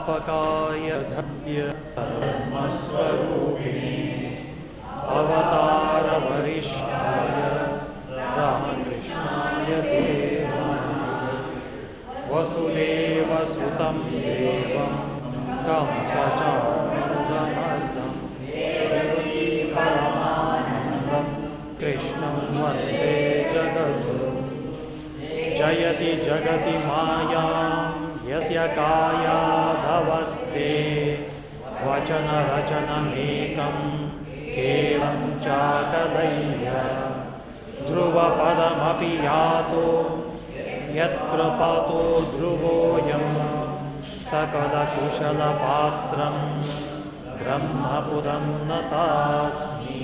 स्थापकाय सकलकुशलपात्रं ब्रह्मपुरं नतास्मि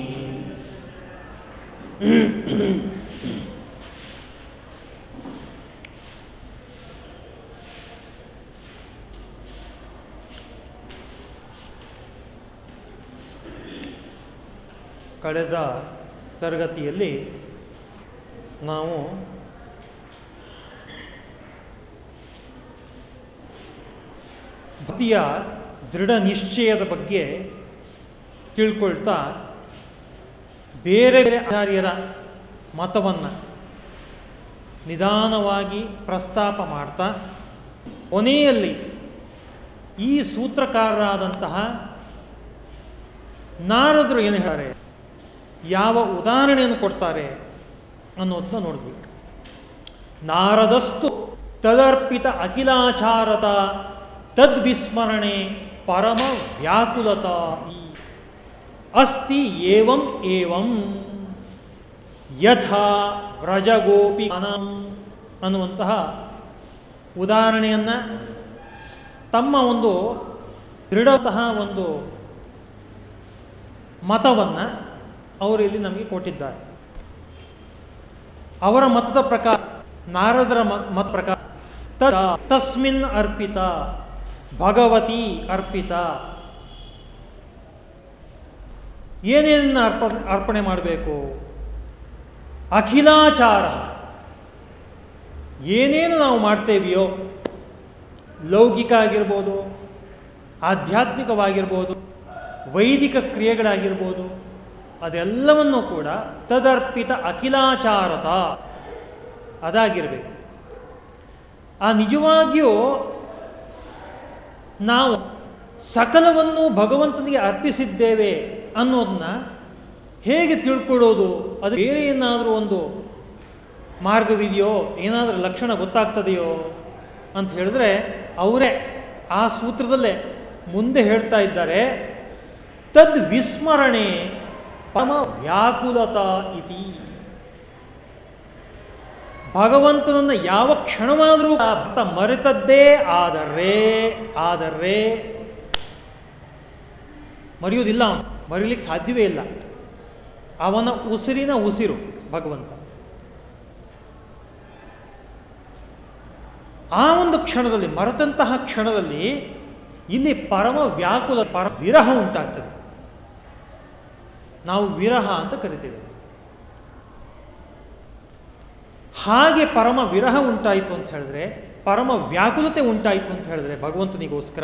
ಕಳೆದ ತರಗತಿಯಲ್ಲಿ ನಾವು ಭಕ್ತಿಯ ದೃಢ ನಿಶ್ಚಯದ ಬಗ್ಗೆ ತಿಳ್ಕೊಳ್ತಾ ಬೇರೆ ಬೇರೆ ಆಚಾರ್ಯರ ಮತವನ್ನು ನಿಧಾನವಾಗಿ ಪ್ರಸ್ತಾಪ ಮಾಡ್ತಾ ಕೊನೆಯಲ್ಲಿ ಈ ಸೂತ್ರಕಾರರಾದಂತಹ ನಾರದರು ಏನು ಹೇಳ್ತಾರೆ? ಯಾವ ಉದಾಹರಣೆಯನ್ನು ಕೊಡ್ತಾರೆ ಅನ್ನೋದನ್ನ ನೋಡಬೇಕು. ನಾರದಸ್ತು ತದರ್ಪಿತ ಅಖಿಲಾಚಾರತ ತದ್ವಿಸ್ಮರಣೆ ಪರಮ ವ್ಯಾಕುಲತ ಅಸ್ತಿ ಏವಂ ಏವಂ ಯಥಾ ವ್ರಜಗೋಪಿ ಅನ್ನುವಂತಹ ಉದಾಹರಣೆಯನ್ನ ತಮ್ಮ ಒಂದು ದೃಢತಃ ಒಂದು ಮತವನ್ನು ಅವರು ಇಲ್ಲಿ ನಮಗೆ ಕೊಟ್ಟಿದ್ದಾರೆ. ಅವರ ಮತದ ಪ್ರಕಾರ, ನಾರದರ ಮತ ಪ್ರಕಾರ ತಸ್ಮಿನ್ ಅರ್ಪಿತ. ಭಗವತಿ ಅರ್ಪಿತ. ಏನೇನು ಅರ್ಪ, ಅರ್ಪಣೆ ಮಾಡಬೇಕು? ಅಖಿಲಾಚಾರ. ಏನೇನು ನಾವು ಮಾಡ್ತೇವಿಯೋ ಲೌಕಿಕ ಆಗಿರ್ಬೋದು ಆಧ್ಯಾತ್ಮಿಕವಾಗಿರ್ಬೋದು, ವೈದಿಕ ಕ್ರಿಯೆಗಳಾಗಿರ್ಬೋದು, ಅದೆಲ್ಲವನ್ನು ಕೂಡ ತದರ್ಪಿತ ಅಖಿಲಾಚಾರತ. ಅದಾಗಿರಬೇಕು. ಆ ನಿಜವಾಗಿಯೂ ನಾವು ಸಕಲವನ್ನು ಭಗವಂತನಿಗೆ ಅರ್ಪಿಸಿದ್ದೇವೆ ಅನ್ನೋದನ್ನ ಹೇಗೆ ತಿಳ್ಕೊಳ್ಳೋದು? ಅದು ಬೇರೆ ಏನಾದರೂ ಒಂದು ಮಾರ್ಗವಿದೆಯೋ, ಏನಾದರೂ ಲಕ್ಷಣ ಗೊತ್ತಾಗ್ತದೆಯೋ ಅಂತ ಹೇಳಿದ್ರೆ ಅವರೇ ಆ ಸೂತ್ರದಲ್ಲೇ ಮುಂದೆ ಹೇಳ್ತಾ ಇದ್ದಾರೆ. ತದ್ ವಿಸ್ಮರಣೆ ಪರಮ ವ್ಯಾಕುಲತಾ ಇತಿ. ಭಗವಂತನನ್ನ ಯಾವ ಕ್ಷಣವಾದರೂ ಭಕ್ತ ಮರೆತದ್ದೇ ಆದರೆ ಆದರೆ ಮರೆಯುವುದಿಲ್ಲ ಅವನು. ಮರೀಲಿಕ್ಕೆ ಸಾಧ್ಯವೇ ಇಲ್ಲ. ಅವನ ಉಸಿರಿನ ಉಸಿರು ಭಗವಂತ. ಆ ಒಂದು ಕ್ಷಣದಲ್ಲಿ, ಮರೆತಂತಹ ಕ್ಷಣದಲ್ಲಿ ಇಲ್ಲಿ ಪರಮ ವ್ಯಾಕುಲ ಪರ ವಿರಹ ಉಂಟಾಗ್ತದೆ. ನಾವು ವಿರಹ ಅಂತ ಕರಿತೇವೆ. ಹಾಗೆ ಪರಮ ವಿರಹ ಉಂಟಾಯಿತು ಅಂತ ಹೇಳಿದ್ರೆ, ಪರಮ ವ್ಯಾಕುಲತೆ ಉಂಟಾಯಿತು ಅಂತ ಹೇಳಿದ್ರೆ ಭಗವಂತನಿಗೋಸ್ಕರ,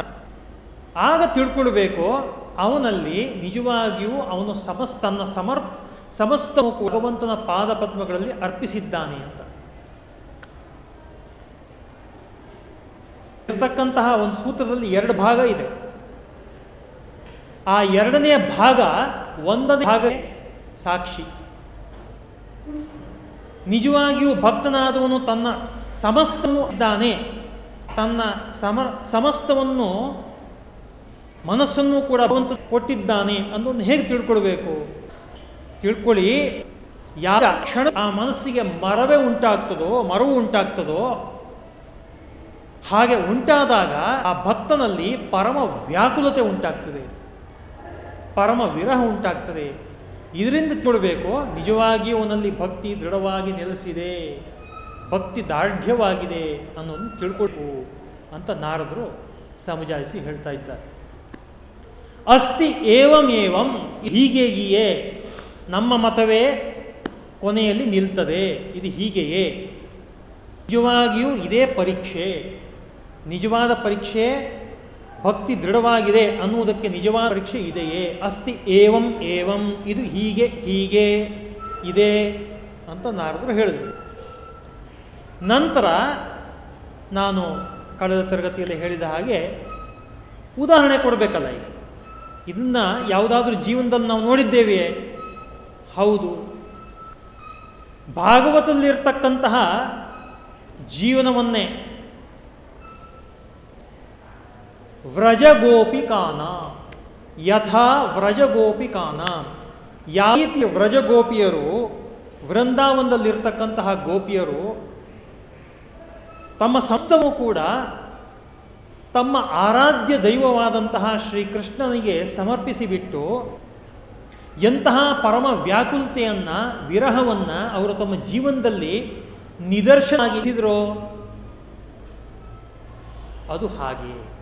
ಆಗ ತಿಳ್ಕೊಳ್ಬೇಕು ಅವನಲ್ಲಿ ನಿಜವಾಗಿಯೂ ಅವನು ಸಮಸ್ತ, ತನ್ನ ಸಮರ್ ಸಮಸ್ತ ಭಗವಂತನ ಪಾದ ಪದ್ಮಗಳಲ್ಲಿ ಅರ್ಪಿಸಿದ್ದಾನೆ ಅಂತ. ಇರತಕ್ಕಂತಹ ಒಂದು ಸೂತ್ರದಲ್ಲಿ ಎರಡು ಭಾಗ ಇದೆ. ಆ ಎರಡನೆಯ ಭಾಗ ಒಂದನೇ ಭಾಗ ಸಾಕ್ಷಿ. ನಿಜವಾಗಿಯೂ ಭಕ್ತನಾದವನು ತನ್ನ ಸಮಸ್ತವನ್ನು ಇದ್ದಾನೆ. ತನ್ನ ಸಮ, ಸಮಸ್ತವನ್ನು ಮನಸ್ಸನ್ನು ಕೂಡ ಭಗವಂತ ಕೊಟ್ಟಿದ್ದಾನೆ ಅನ್ನೋದನ್ನು ಹೇಗೆ ತಿಳ್ಕೊಳ್ಬೇಕು? ತಿಳ್ಕೊಳ್ಳಿ ಯಾರ ಕ್ಷಣ ಆ ಮನಸ್ಸಿಗೆ ಮರವೇ ಉಂಟಾಗ್ತದೋ, ಮರವು ಉಂಟಾಗ್ತದೋ, ಹಾಗೆ ಉಂಟಾದಾಗ ಆ ಭಕ್ತನಲ್ಲಿ ಪರಮ ವ್ಯಾಕುಲತೆ ಉಂಟಾಗ್ತದೆ. ಪರಮ ವಿರಹ ಉಂಟಾಗ್ತದೆ. ಇದರಿಂದ ಕೊಡಬೇಕು ನಿಜವಾಗಿ ಅವನಲ್ಲಿ ಭಕ್ತಿ ದೃಢವಾಗಿ ನೆಲೆಸಿದೆ, ಭಕ್ತಿ ದಾರ್ಢ್ಯವಾಗಿದೆ ಅನ್ನೋದನ್ನು ತಿಳ್ಕೊಳ್ಕು ಅಂತ ನಾರದರು ಸಮಜಾಯಿಸಿ ಹೇಳ್ತಾ ಇದ್ದಾರೆ. ಅಸ್ತಿ ಏವಂ ಏವಂ ಹೀಗೆಯೇ ನಮ್ಮ ಮತವೇ ಕೊನೆಯಲ್ಲಿ ನಿಲ್ತದೆ, ಇದು ಹೀಗೆಯೇ. ನಿಜವಾಗಿಯೂ ಇದೇ ಪರೀಕ್ಷೆ, ನಿಜವಾದ ಪರೀಕ್ಷೆ ಭಕ್ತಿ ದೃಢವಾಗಿದೆ ಅನ್ನುವುದಕ್ಕೆ ನಿಜವಾದ ಪರೀಕ್ಷೆ ಇದೆಯೇ? ಅಸ್ತಿ ಏವಂ ಏವಂ, ಇದು ಹೀಗೆ ಹೀಗೆ, ಇದೆ ಅಂತ ನಾರದರು ಹೇಳಿದರು. ನಂತರ ನಾನು ಕಳೆದ ತರಗತಿಯಲ್ಲಿ ಹೇಳಿದ ಹಾಗೆ ಉದಾಹರಣೆ ಕೊಡಬೇಕಲ್ಲ ಈಗ. ಇದನ್ನ ಯಾವುದಾದ್ರೂ ಜೀವನದಲ್ಲಿ ನಾವು ನೋಡಿದ್ದೇವೆಯೇ? ಹೌದು. ಭಾಗವತದಲ್ಲಿರ್ತಕ್ಕಂತಹ ಜೀವನವನ್ನೇ ವ್ರಜಗೋಪಿಕಾನ. ಯಥಾ ವ್ರಜಗೋಪಿಕಾನ. ಯಾವ ರೀತಿ ವ್ರಜಗೋಪಿಯರು, ವೃಂದಾವನದಲ್ಲಿರ್ತಕ್ಕಂತಹ ಗೋಪಿಯರು, ತಮ್ಮ ಸಪ್ತವೂ ಕೂಡ ತಮ್ಮ ಆರಾಧ್ಯ ದೈವವಾದಂತಹ ಶ್ರೀಕೃಷ್ಣನಿಗೆ ಸಮರ್ಪಿಸಿಬಿಟ್ಟು ಎಂತಹ ಪರಮ ವ್ಯಾಕುಲತೆಯನ್ನು, ವಿರಹವನ್ನು ಅವರು ತಮ್ಮ ಜೀವನದಲ್ಲಿ ನಿದರ್ಶನ ಆಗಿಸಿದ್ರು? ಅದು ಹಾಗೆ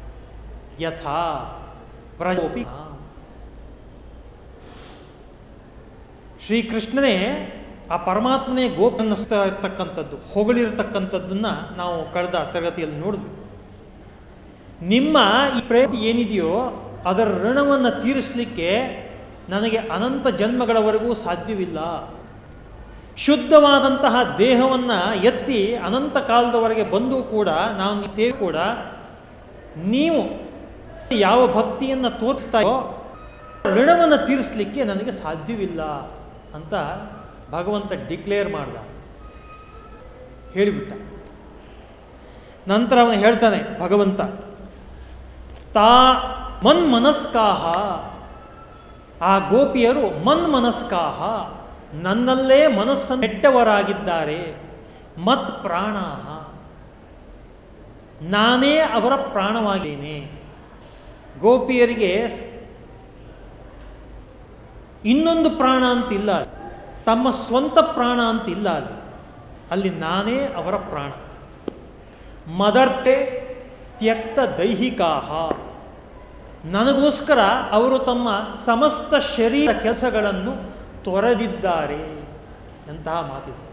ಯಥಾ ಪ್ರಜೋಪಿ ಶ್ರೀಕೃಷ್ಣನೇ ಆ ಪರಮಾತ್ಮನೇ ಗೋಪನ್ನಿಸ್ತಾ ಇರ್ತಕ್ಕಂಥದ್ದು ಹೊಗಳಿರತಕ್ಕಂಥದ್ದನ್ನ ನಾವು ಕಳೆದ ತರಗತಿಯಲ್ಲಿ ನೋಡಿದ್ವಿ. ನಿಮ್ಮ ಈ ಪ್ರಯತ್ನ ಏನಿದೆಯೋ ಅದರ ಋಣವನ್ನು ತೀರಿಸಲಿಕ್ಕೆ ನನಗೆ ಅನಂತ ಜನ್ಮಗಳವರೆಗೂ ಸಾಧ್ಯವಿಲ್ಲ. ಶುದ್ಧವಾದಂತಹ ದೇಹವನ್ನು ಎತ್ತಿ ಅನಂತ ಕಾಲದವರೆಗೆ ಬಂದು ಕೂಡ ನಾನು ಸೇವೆ ಕೂಡ ನೀವು ಯಾವ ಭಕ್ತಿಯನ್ನು ತೋರಿಸ್ತಾಯೋ ಋಣವನ್ನು ತೀರಿಸಲಿಕ್ಕೆ ನನಗೆ ಸಾಧ್ಯವಿಲ್ಲ ಅಂತ ಭಗವಂತ ಡಿಕ್ಲೇರ್ ಮಾಡ್ದ. ಹೇಳಿಬಿಟ್ಟ. ನಂತರ ಅವನು ಹೇಳ್ತಾನೆ, ಭಗವಂತ, ತಾ ಮನ್ಮನಸ್ಕಾಹ. ಆ ಗೋಪಿಯರು ಮನ್ ಮನಸ್ಕಾಹ ನನ್ನಲ್ಲೇ ಮನಸ್ಸನ್ನು ನೆಟ್ಟವರಾಗಿದ್ದಾರೆ ಮತ್ ಪ್ರಾಣ ನಾನೇ ಅವರ ಪ್ರಾಣವಾಗಿದ್ದೇನೆ. ಗೋಪಿಯರಿಗೆ ಇನ್ನೊಂದು ಪ್ರಾಣ ಅಂತಿಲ್ಲ. ತಮ್ಮ ಸ್ವಂತ ಪ್ರಾಣ ಅಂತಿಲ್ಲ ಅಲ್ಲಿ. ಅಲ್ಲಿ ನಾನೇ ಅವರ ಪ್ರಾಣ. ಮದರ್ತೆ ತ್ಯಕ್ತ ದೈಹಿಕಾಹ. ನನಗೋಸ್ಕರ ಅವರು ತಮ್ಮ ಸಮಸ್ತ ಶರೀರ ಕೆಲಸಗಳನ್ನು ತೊರೆದಿದ್ದಾರೆ ಎಂತಹ ಮಾತಿದೆ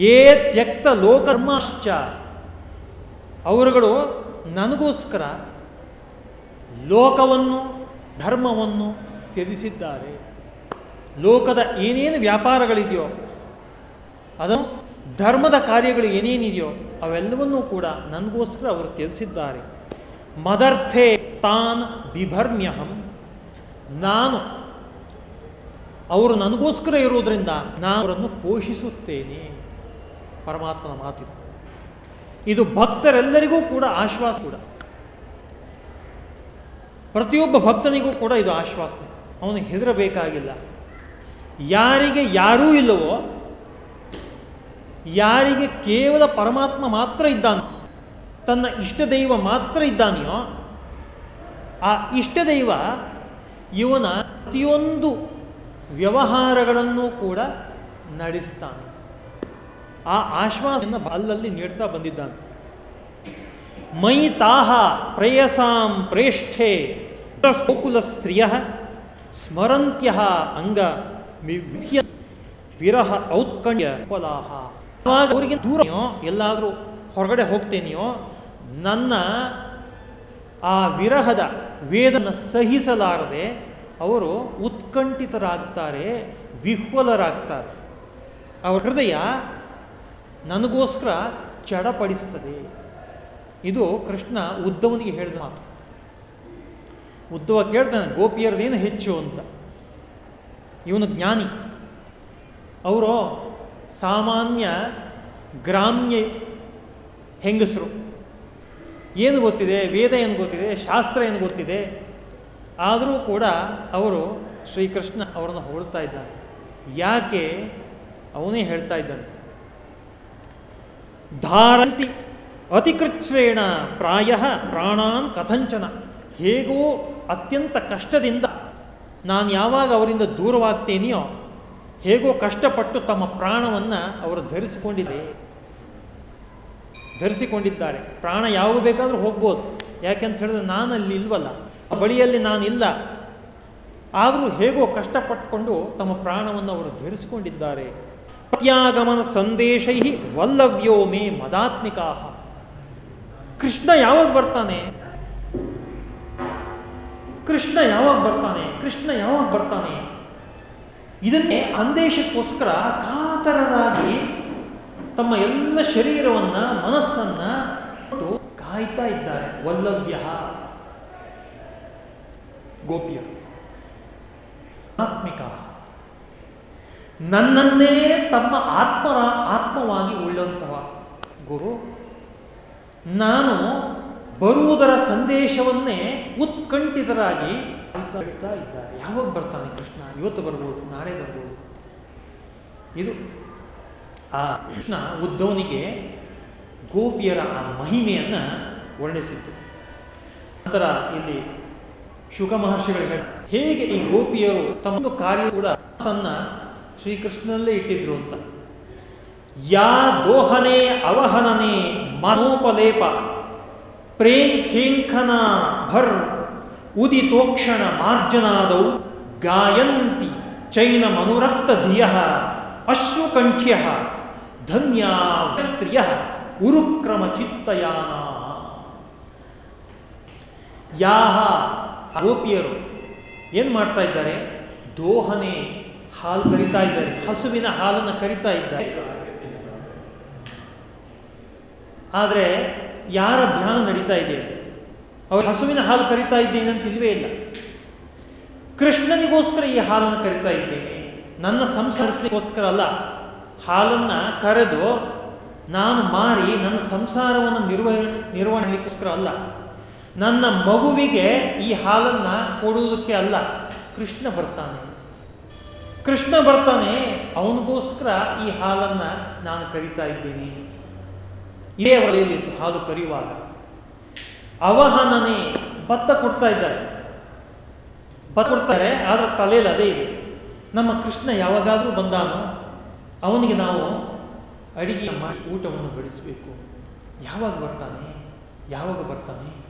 ಏ ತ್ಯಕ್ತ ಲೋಕರ್ಮಾಶ್ಚ ಅವರುಗಳು ನನಗೋಸ್ಕರ ಲೋಕವನ್ನು, ಧರ್ಮವನ್ನು ತ್ಯಜಿಸಿದ್ದಾರೆ. ಲೋಕದ ಏನೇನು ವ್ಯಾಪಾರಗಳಿದೆಯೋ, ಅದನ್ನು ಧರ್ಮದ ಕಾರ್ಯಗಳು ಏನೇನಿದೆಯೋ, ಅವೆಲ್ಲವನ್ನೂ ಕೂಡ ನನಗೋಸ್ಕರ ಅವರು ತ್ಯಜಿಸಿದ್ದಾರೆ. ಮದರ್ಥೆ ತಾನ್ ಬಿಭರ್ಮ್ಯಹಂ. ನಾನು, ಅವರು ನನಗೋಸ್ಕರ ಇರುವುದರಿಂದ ನಾನು ಅವರನ್ನು ಪೋಷಿಸುತ್ತೇನೆ. ಪರಮಾತ್ಮನ ಮಾತು ಇದು ಭಕ್ತರೆಲ್ಲರಿಗೂ ಕೂಡ ಆಶ್ವಾಸ ಕೂಡ. ಪ್ರತಿಯೊಬ್ಬ ಭಕ್ತನಿಗೂ ಕೂಡ ಇದು ಆಶ್ವಾಸನೆ. ಅವನು ಹೆದರಬೇಕಾಗಿಲ್ಲ. ಯಾರಿಗೆ ಯಾರೂ ಇಲ್ಲವೋ, ಯಾರಿಗೆ ಕೇವಲ ಪರಮಾತ್ಮ ಮಾತ್ರ ಇದ್ದಾನೋ, ತನ್ನ ಇಷ್ಟ ದೈವ ಮಾತ್ರ ಇದ್ದಾನೆಯೋ, ಆ ಇಷ್ಟ ದೈವ ಇವನ ಪ್ರತಿಯೊಂದು ವ್ಯವಹಾರಗಳನ್ನು ಕೂಡ ನಡೆಸ್ತಾನೆ. ಆ ಆಶ್ವಾಸನ ಅಲ್ಲಲ್ಲಿ ನೀಡ್ತಾ ಬಂದಿದ್ದಾನೆ. ಮೈ ತಾಹ ಪ್ರೇಯಸಾಂ ಪ್ರೇಷ್ಠೆ ಗೋಕುಲ ಸ್ತ್ರೀಯ ಸ್ಮರಂತ್ಯ ಅಂಗ ವಿರಹ ಔತ್ಕಂಡ್ಯ ಫಲಾಹ ಅವರಿಗೆ ದೂರ ಎಲ್ಲಾದರೂ ಹೊರಗಡೆ ಹೋಗ್ತೇನೆಯೋ ನನ್ನ ಆ ವಿರಹದ ವೇದನ ಸಹಿಸಲಾರದೆ ಅವರು ಉತ್ಕಂಠಿತರಾಗ್ತಾರೆ, ವಿಹ್ವಲರಾಗ್ತಾರೆ. ಅವರ ಹೃದಯ ನನಗೋಸ್ಕರ ಚಡಪಡಿಸ್ತದೆ. ಇದು ಕೃಷ್ಣ ಉದ್ದವನಿಗೆ ಹೇಳಿದ ಮಾತು. ಉದ್ದವ ಕೇಳ್ತಾನೆ ಗೋಪಿಯರದೇನು ಹೆಚ್ಚು ಅಂತ. ಇವನು ಜ್ಞಾನಿ. ಅವರು ಸಾಮಾನ್ಯ ಗ್ರಾಮ್ಯ ಹೆಂಗಸರು. ಏನು ಗೊತ್ತಿದೆ? ವೇದ ಏನು ಗೊತ್ತಿದೆ? ಶಾಸ್ತ್ರ ಏನು ಗೊತ್ತಿದೆ? ಆದರೂ ಕೂಡ ಅವರು ಶ್ರೀಕೃಷ್ಣ ಅವರನ್ನು ಹೊಳ್ತಾ ಇದ್ದಾನೆ. ಯಾಕೆ? ಅವನೇ ಹೇಳ್ತಾ ಇದ್ದಾನೆ. ಧಾರಂತಿ ಅತಿಕೃಚ್ಛ್ರೇಣ ಪ್ರಾಯ ಪ್ರಾಣಾನ್ ಕಥಂಚನ. ಹೇಗೋ ಅತ್ಯಂತ ಕಷ್ಟದಿಂದ ನಾನು ಯಾವಾಗ ಅವರಿಂದ ದೂರವಾಗ್ತೇನೆಯೋ ಹೇಗೋ ಕಷ್ಟಪಟ್ಟು ತಮ್ಮ ಪ್ರಾಣವನ್ನು ಅವರು ಧರಿಸಿಕೊಂಡಿದೆ. ಧರಿಸಿಕೊಂಡಿದ್ದಾರೆ. ಪ್ರಾಣ ಯಾವಾಗ ಬೇಕಾದರೂ ಹೋಗ್ಬೋದು. ಯಾಕೆಂತ ಹೇಳಿದ್ರೆ ನಾನು ಅಲ್ಲಿ ಇಲ್ವಲ್ಲ. ಆ ಬಳಿಯಲ್ಲಿ ನಾನಿಲ್ಲ ಆದರೂ ಹೇಗೋ ಕಷ್ಟಪಟ್ಟುಕೊಂಡು ತಮ್ಮ ಪ್ರಾಣವನ್ನು ಅವರು ಧರಿಸಿಕೊಂಡಿದ್ದಾರೆ. ಪ್ರತ್ಯಾಗಮನ ಸಂದೇಶೈ ವಲ್ಲವ್ಯೋ ಮೇ ಮದಾತ್ಮಿಕಾ ಕೃಷ್ಣ ಯಾವಾಗ ಬರ್ತಾನೆ? ಕೃಷ್ಣ ಯಾವಾಗ ಬರ್ತಾನೆ? ಕೃಷ್ಣ ಯಾವಾಗ ಬರ್ತಾನೆ? ಇದನ್ನೇ ಅಂದೇಶಕ್ಕೋಸ್ಕರ ಕಾತರರಾಗಿ ತಮ್ಮ ಎಲ್ಲ ಶರೀರವನ್ನ, ಮನಸ್ಸನ್ನ ಕಾಯ್ತಾ ಇದ್ದಾರೆ. ವಲ್ಲವ್ಯ. ಗೋಪಿಯ. ಆತ್ಮಿಕ. ನನ್ನನ್ನೇ ತಮ್ಮ ಆತ್ಮ ಆತ್ಮವಾಗಿ ಉಳ್ಳಂತಹ ಗುರು, ನಾನು ಬರುವುದರ ಸಂದೇಶವನ್ನೇ ಉತ್ಕಂಠಿತರಾಗಿ ಹೇಳ್ತಾ ಇದ್ದಾರೆ. ಯಾವಾಗ ಬರ್ತಾನೆ ಕೃಷ್ಣ? ಇವತ್ತು ಬರ್ಬೋದು, ನಾಳೆ ಬರ್ಬೋದು. ಇದು ಆ ಕೃಷ್ಣ ಉದ್ಧವನಿಗೆ ಗೋಪಿಯರ ಆ ಮಹಿಮೆಯನ್ನ ವರ್ಣಿಸಿದ್ದು. ನಂತರ ಇಲ್ಲಿ ಶುಕ ಮಹರ್ಷಿಗಳಿಗೆ ಹೇಗೆ ಈ ಗೋಪಿಯರು ತಮ್ಮ ಕಾರ್ಯ ಕೂಡ ಶ್ರೀಕೃಷ್ಣನಲ್ಲೇ ಇಟ್ಟಿದ್ರು ಅಂತ. ಯಾ ದೋಹನೆ ಅವಹನನೆ ಮನೋಪಲೇಪ. ಪ್ರೇಂಖೇಂಖನ ಭರ್ ಉದಿತೋಕ್ಷಣ ಮಾರ್ಜನಾದೌ ಗಾಯಂತಿ ಚೈನ ಮನುರಕ್ತ ಧಿಯ ಅಶ್ರುಕಂಠ್ಯ ಧನ್ಯಾ ಸ್ತ್ರಿಯ ಉರುಕ್ರಮ ಚಿತ್ತಯಾನ. ಯಾಹ ಗೋಪಿಯರು ಏನು ಮಾಡ್ತಾ ಇದ್ದಾರೆ? ದೋಹನೆ ಹಾಲು ಕರಿತಾ ಇದ್ದಾರೆ, ಹಸುವಿನ ಹಾಲನ್ನು ಕರಿತಾ ಇದ್ದಾರೆ. ಆದರೆ ಯಾರ ಧ್ಯಾನ ನಡೀತಾ ಇದೆ? ಅವರು ಹಸುವಿನ ಹಾಲು ಕರಿತಾ ಇದ್ದೇನೆ ಅಂತ ಇಲ್ವೇ ಇಲ್ಲ. ಕೃಷ್ಣನಿಗೋಸ್ಕರ ಈ ಹಾಲನ್ನು ಕರಿತಾ ಇದ್ದೇನೆ. ನನ್ನ ಸಂಸಾರಿಸ್ಲಿಕ್ಕೋಸ್ಕರ ಅಲ್ಲ. ಹಾಲನ್ನ ಕರೆದು ನಾನು ಮಾರಿ ನನ್ನ ಸಂಸಾರವನ್ನು ನಿರ್ವಹ ನಿರ್ವಹಣೆಗೋಸ್ಕರ ಅಲ್ಲ. ನನ್ನ ಮಗುವಿಗೆ ಈ ಹಾಲನ್ನ ಕೊಡುವುದಕ್ಕೆ ಅಲ್ಲ. ಕೃಷ್ಣ ಬರ್ತಾನೆ. ಕೃಷ್ಣ ಬರ್ತಾನೆ, ಅವನಿಗೋಸ್ಕರ ಈ ಹಾಲನ್ನ ನಾನು ಕರಿತಾ ಇದ್ದೀನಿ. ಇದೇ ಒಲೆಯಲ್ಲಿತ್ತು ಹಾಲು ಕರೆಯುವಾಗ. ಅವಹನನೆ ಭತ್ತ ಕೊಡ್ತಾ ಇದ್ದಾರೆ. ಭತ್ತ ಕೊಡ್ತಾರೆ ಆದರೆ ತಲೆಯಲ್ಲಿ ಅದೇ ಇದೆ. ನಮ್ಮ ಕೃಷ್ಣ ಯಾವಾಗಾದರೂ ಬಂದಾನೋ, ಅವನಿಗೆ ನಾವು ಅಡಿಗೆ ಮಾಡಿ ಊಟವನ್ನು ಬಡಿಸಬೇಕು ಯಾವಾಗ ಬರ್ತಾನೆ? ಯಾವಾಗ ಬರ್ತಾನೆ?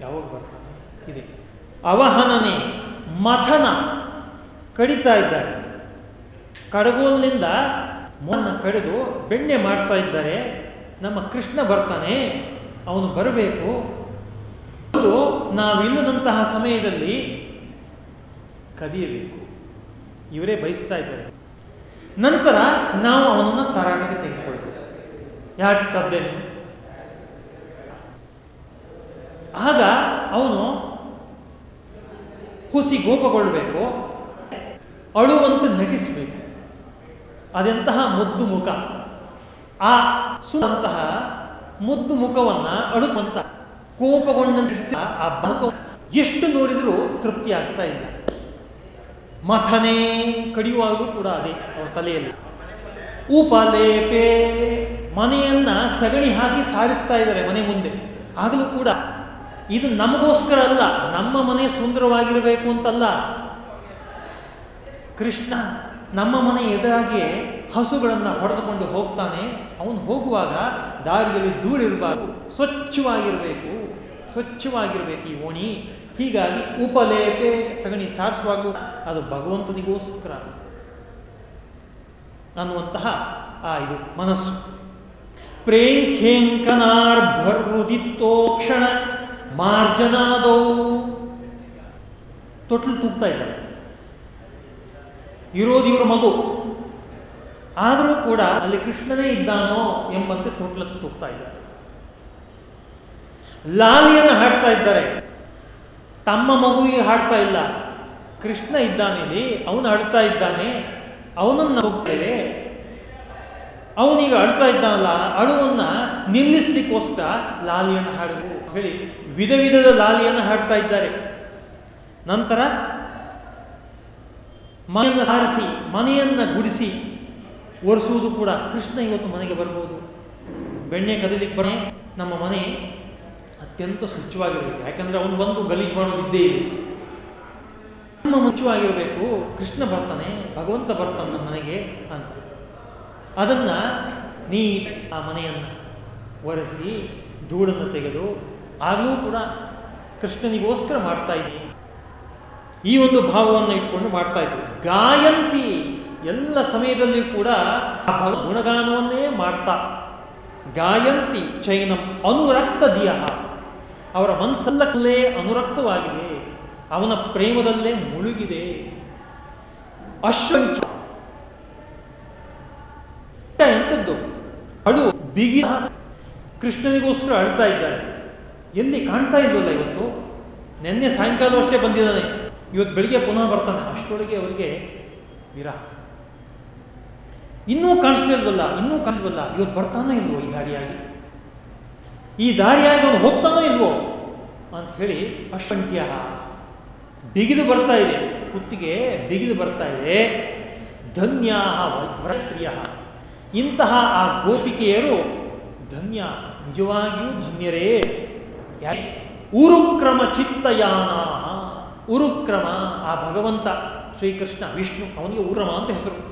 ಯಾವಾಗ ಬರ್ತಾನೆ? ಇದೆ. ಅವಹನನೆ, ಮಥನ ಕಡಿತಾ ಇದ್ದಾರೆ. ಕಡಗೋಲಿನಿಂದ ಮೊನ್ನ ಕಡಿದು ಬೆಣ್ಣೆ ಮಾಡ್ತಾ ಇದ್ದಾರೆ. ನಮ್ಮ ಕೃಷ್ಣ ಬರ್ತಾನೆ, ಅವನು ಬರಬೇಕು. ನಾವಿಲ್ಲದಂತಹ ಸಮಯದಲ್ಲಿ ಕದಿಯಬೇಕು. ಇವರೇ ಬಯಸ್ತಾ ಇದ್ದಾರೆ. ನಂತರ ನಾವು ಅವನನ್ನು ತರಾಟೆಗೆ ತೆಗೆದುಕೊಳ್ಬೇಕು ಯಾಕೆ ತದ್ದೇನು ಆಗ ಅವನು ಹುಸಿ ಗೋಪಗೊಳ್ಬೇಕು, ಅಳುವಂತೆ ನಟಿಸಬೇಕು. ಅದೆಂತಹ ಮುದ್ದು ಮುಖ. ಆ ಸುಂತಹ ಮುದ್ದು ಮುಖವನ್ನ ಅಳುವಂತ ಕೋಪಗೊಂಡ ಆ ಬಂಕ ಎಷ್ಟು ನೋಡಿದರೂ ತೃಪ್ತಿ ಆಗ್ತಾ ಇಲ್ಲ. ಮಥನೆ ಕಡಿಯುವಾಗಲೂ ಕೂಡ ಅದೇ ಅವ್ರ ತಲೆಯಲ್ಲಿ. ಉಪಲೇಪೆ ಮನೆಯನ್ನ ಸಗಣಿ ಹಾಕಿ ಸಾರಿಸ್ತಾ ಇದ್ದಾರೆ ಮನೆ ಮುಂದೆ. ಆಗಲೂ ಕೂಡ ಇದು ನಮಗೋಸ್ಕರ ಅಲ್ಲ, ನಮ್ಮ ಮನೆ ಸುಂದರವಾಗಿರಬೇಕು ಅಂತಲ್ಲ. ಕೃಷ್ಣ ನಮ್ಮ ಮನೆ ಎದುರಾಗಿಯೇ ಹಸುಗಳನ್ನು ಹೊಡೆದುಕೊಂಡು ಹೋಗ್ತಾನೆ. ಅವನು ಹೋಗುವಾಗ ದಾರಿಯಲ್ಲಿ ಧೂಳಿರಬಾರ್ದು ಸ್ವಚ್ಛವಾಗಿರಬೇಕು ಸ್ವಚ್ಛವಾಗಿರಬೇಕು ಈ ಓಣಿ. ಹೀಗಾಗಿ ಉಪಲೇಪೆ ಸಗಣಿ ಸಾರಿಸುವಾಗೂ ಅದು ಭಗವಂತನಿಗೋಸ್ಕರ ಅನ್ನುವಂತಹ ಆ ಇದು ಮನಸ್ಸು. ಪ್ರೇಂಖೇಂಕನಾರ್ಭರುದಿತ್ತೋಕ್ಷಣ ಮಾರ್ಜನಾದೋ. ತೊಟ್ಲು ತೂಗ್ತಾ ಇದ್ದಾರೆ ಇರೋದು ಇವ್ರ ಮಗು. ಆದರೂ ಕೂಡ ಅಲ್ಲಿ ಕೃಷ್ಣನೇ ಇದ್ದಾನೋ ಎಂಬಂತೆ ತೊಟ್ಲತ್ತು ತೂಗ್ತಾ ಇದ್ದಾರೆ. ಲಾಲಿಯನ್ನು ಹಾಡ್ತಾ ಇದ್ದಾರೆ. ತಮ್ಮ ಮಗುವಿಗೆ ಹಾಡ್ತಾ ಇಲ್ಲ. ಕೃಷ್ಣ ಇದ್ದಾನೆ ಇಲ್ಲಿ ಅವನು ಅಳ್ತಾ ಇದ್ದಾನೆ, ಅವನನ್ನು ಹೋಗ್ತೇವೆ. ಅವನೀಗ ಅಳ್ತಾ ಇದ್ದಾನಲ್ಲ, ಅಳುವನ್ನ ನಿಲ್ಲಿಸ್ಲಿಕ್ಕೋಸ್ಕರ ಲಾಲಿಯನ್ನು ಹಾಡಬೇಕು ಹೇಳಿ, ವಿಧ ವಿಧದ ಲಾಲಿಯನ್ನು ಹಾಡ್ತಾ ಇದ್ದಾರೆ. ನಂತರ ಮನೆಯನ್ನು ಸಾರಿಸಿ, ಮನೆಯನ್ನ ಗುಡಿಸಿ ಒರೆಸುವುದು ಕೂಡ ಕೃಷ್ಣ ಇವತ್ತು ಮನೆಗೆ ಬರ್ಬೋದು. ಬೆಣ್ಣೆ ಕದಲಿಕ್ಕೆ ಬರ ನಮ್ಮ ಮನೆ ಅತ್ಯಂತ ಸ್ವಚ್ಛವಾಗಿರಬೇಕು. ಯಾಕಂದ್ರೆ ಅವನು ಬಂದು ಗಲೀಜು ಮಾಡೋದಿದ್ದೇ ಇಲ್ಲ. ನಮ್ಮ ಮುಚ್ಚವಾಗಿರಬೇಕು ಕೃಷ್ಣ ಬರ್ತಾನೆ, ಭಗವಂತ ಬರ್ತಾನೆ ನಮ್ಮ ಮನೆಗೆ ಅಂತ. ಅದನ್ನ ನೀ ಆ ಮನೆಯನ್ನು ಒರೆಸಿ ಧೂಳನ್ನು ತೆಗೆದು ಆಗಲೂ ಕೂಡ ಕೃಷ್ಣನಿಗೋಸ್ಕರ ಮಾಡ್ತಾ ಇದ್ದೀನಿ. ಈ ಒಂದು ಭಾವವನ್ನು ಇಟ್ಕೊಂಡು ಮಾಡ್ತಾ ಇದ್ರು ಗಾಯಂತಿ. ಎಲ್ಲ ಸಮಯದಲ್ಲಿ ಕೂಡ ಆ ಗುಣಗಾನವನ್ನೇ ಮಾಡ್ತಾ. ಗಾಯಂತಿ ಚೈನಂ ಅನುರಕ್ತ ದಿಯ ಅವರ ಮನಸ್ಸಲ್ಲೇ ಅನುರಕ್ತವಾಗಿದೆ. ಅವನ ಪ್ರೇಮದಲ್ಲೇ ಮುಳುಗಿದೆ. ಅಶ್ವಂಚ ಎಂಥದ್ದು? ಅಳು ಬಿಗಿ ಕೃಷ್ಣನಿಗೋಸ್ಕರ ಅಳ್ತಾ ಇದ್ದಾರೆ. ಎಲ್ಲಿ ಕಾಣ್ತಾ ಇಲ್ಲ ಇವತ್ತು? ನಿನ್ನೆ ಸಾಯಂಕಾಲವಷ್ಟೇ ಬಂದಿದ್ದಾನೆ. ಇವತ್ತು ಬೆಳಿಗ್ಗೆ ಪುನಃ ಬರ್ತಾನೆ. ಅಷ್ಟೊಳಗೆ ಅವರಿಗೆ ವಿರಹ. ಇನ್ನೂ ಕಾಣಿಸ್ಲಿಲ್ವಲ್ಲ ಇನ್ನೂ ಕಾಣಿಸ್ವಲ್ಲ ಇವತ್ತು ಬರ್ತಾನೋ ಇಲ್ವೋ ಈ ದಾರಿಯಾಗಿ? ಈ ದಾರಿಯಾಗಿ ಅವನು ಹೋಗ್ತಾನೋ ಇಲ್ವೋ ಅಂತ ಹೇಳಿ ಅಶ್ವಂಟ್ಯ ಬಿಗಿದು ಬರ್ತಾ ಇದೆ. ಕುತ್ತಿಗೆ ಬಿಗಿದು ಬರ್ತಾ ಇದೆ. ಧನ್ಯ ವರಸ್ತ್ರೀಯ. ಇಂತಹ ಆ ಗೋಪಿಕೆಯರು ಧನ್ಯ, ನಿಜವಾಗಿಯೂ ಧನ್ಯರೇ. ಉರುಕ್ರಮ ಚಿತ್ತಯಾನ. ಉರುಕ್ರಮ ಆ ಭಗವಂತ ಶ್ರೀಕೃಷ್ಣ, ವಿಷ್ಣು, ಅವನಿಗೆ ಉರಮ ಅಂತ ಹೆಸರು.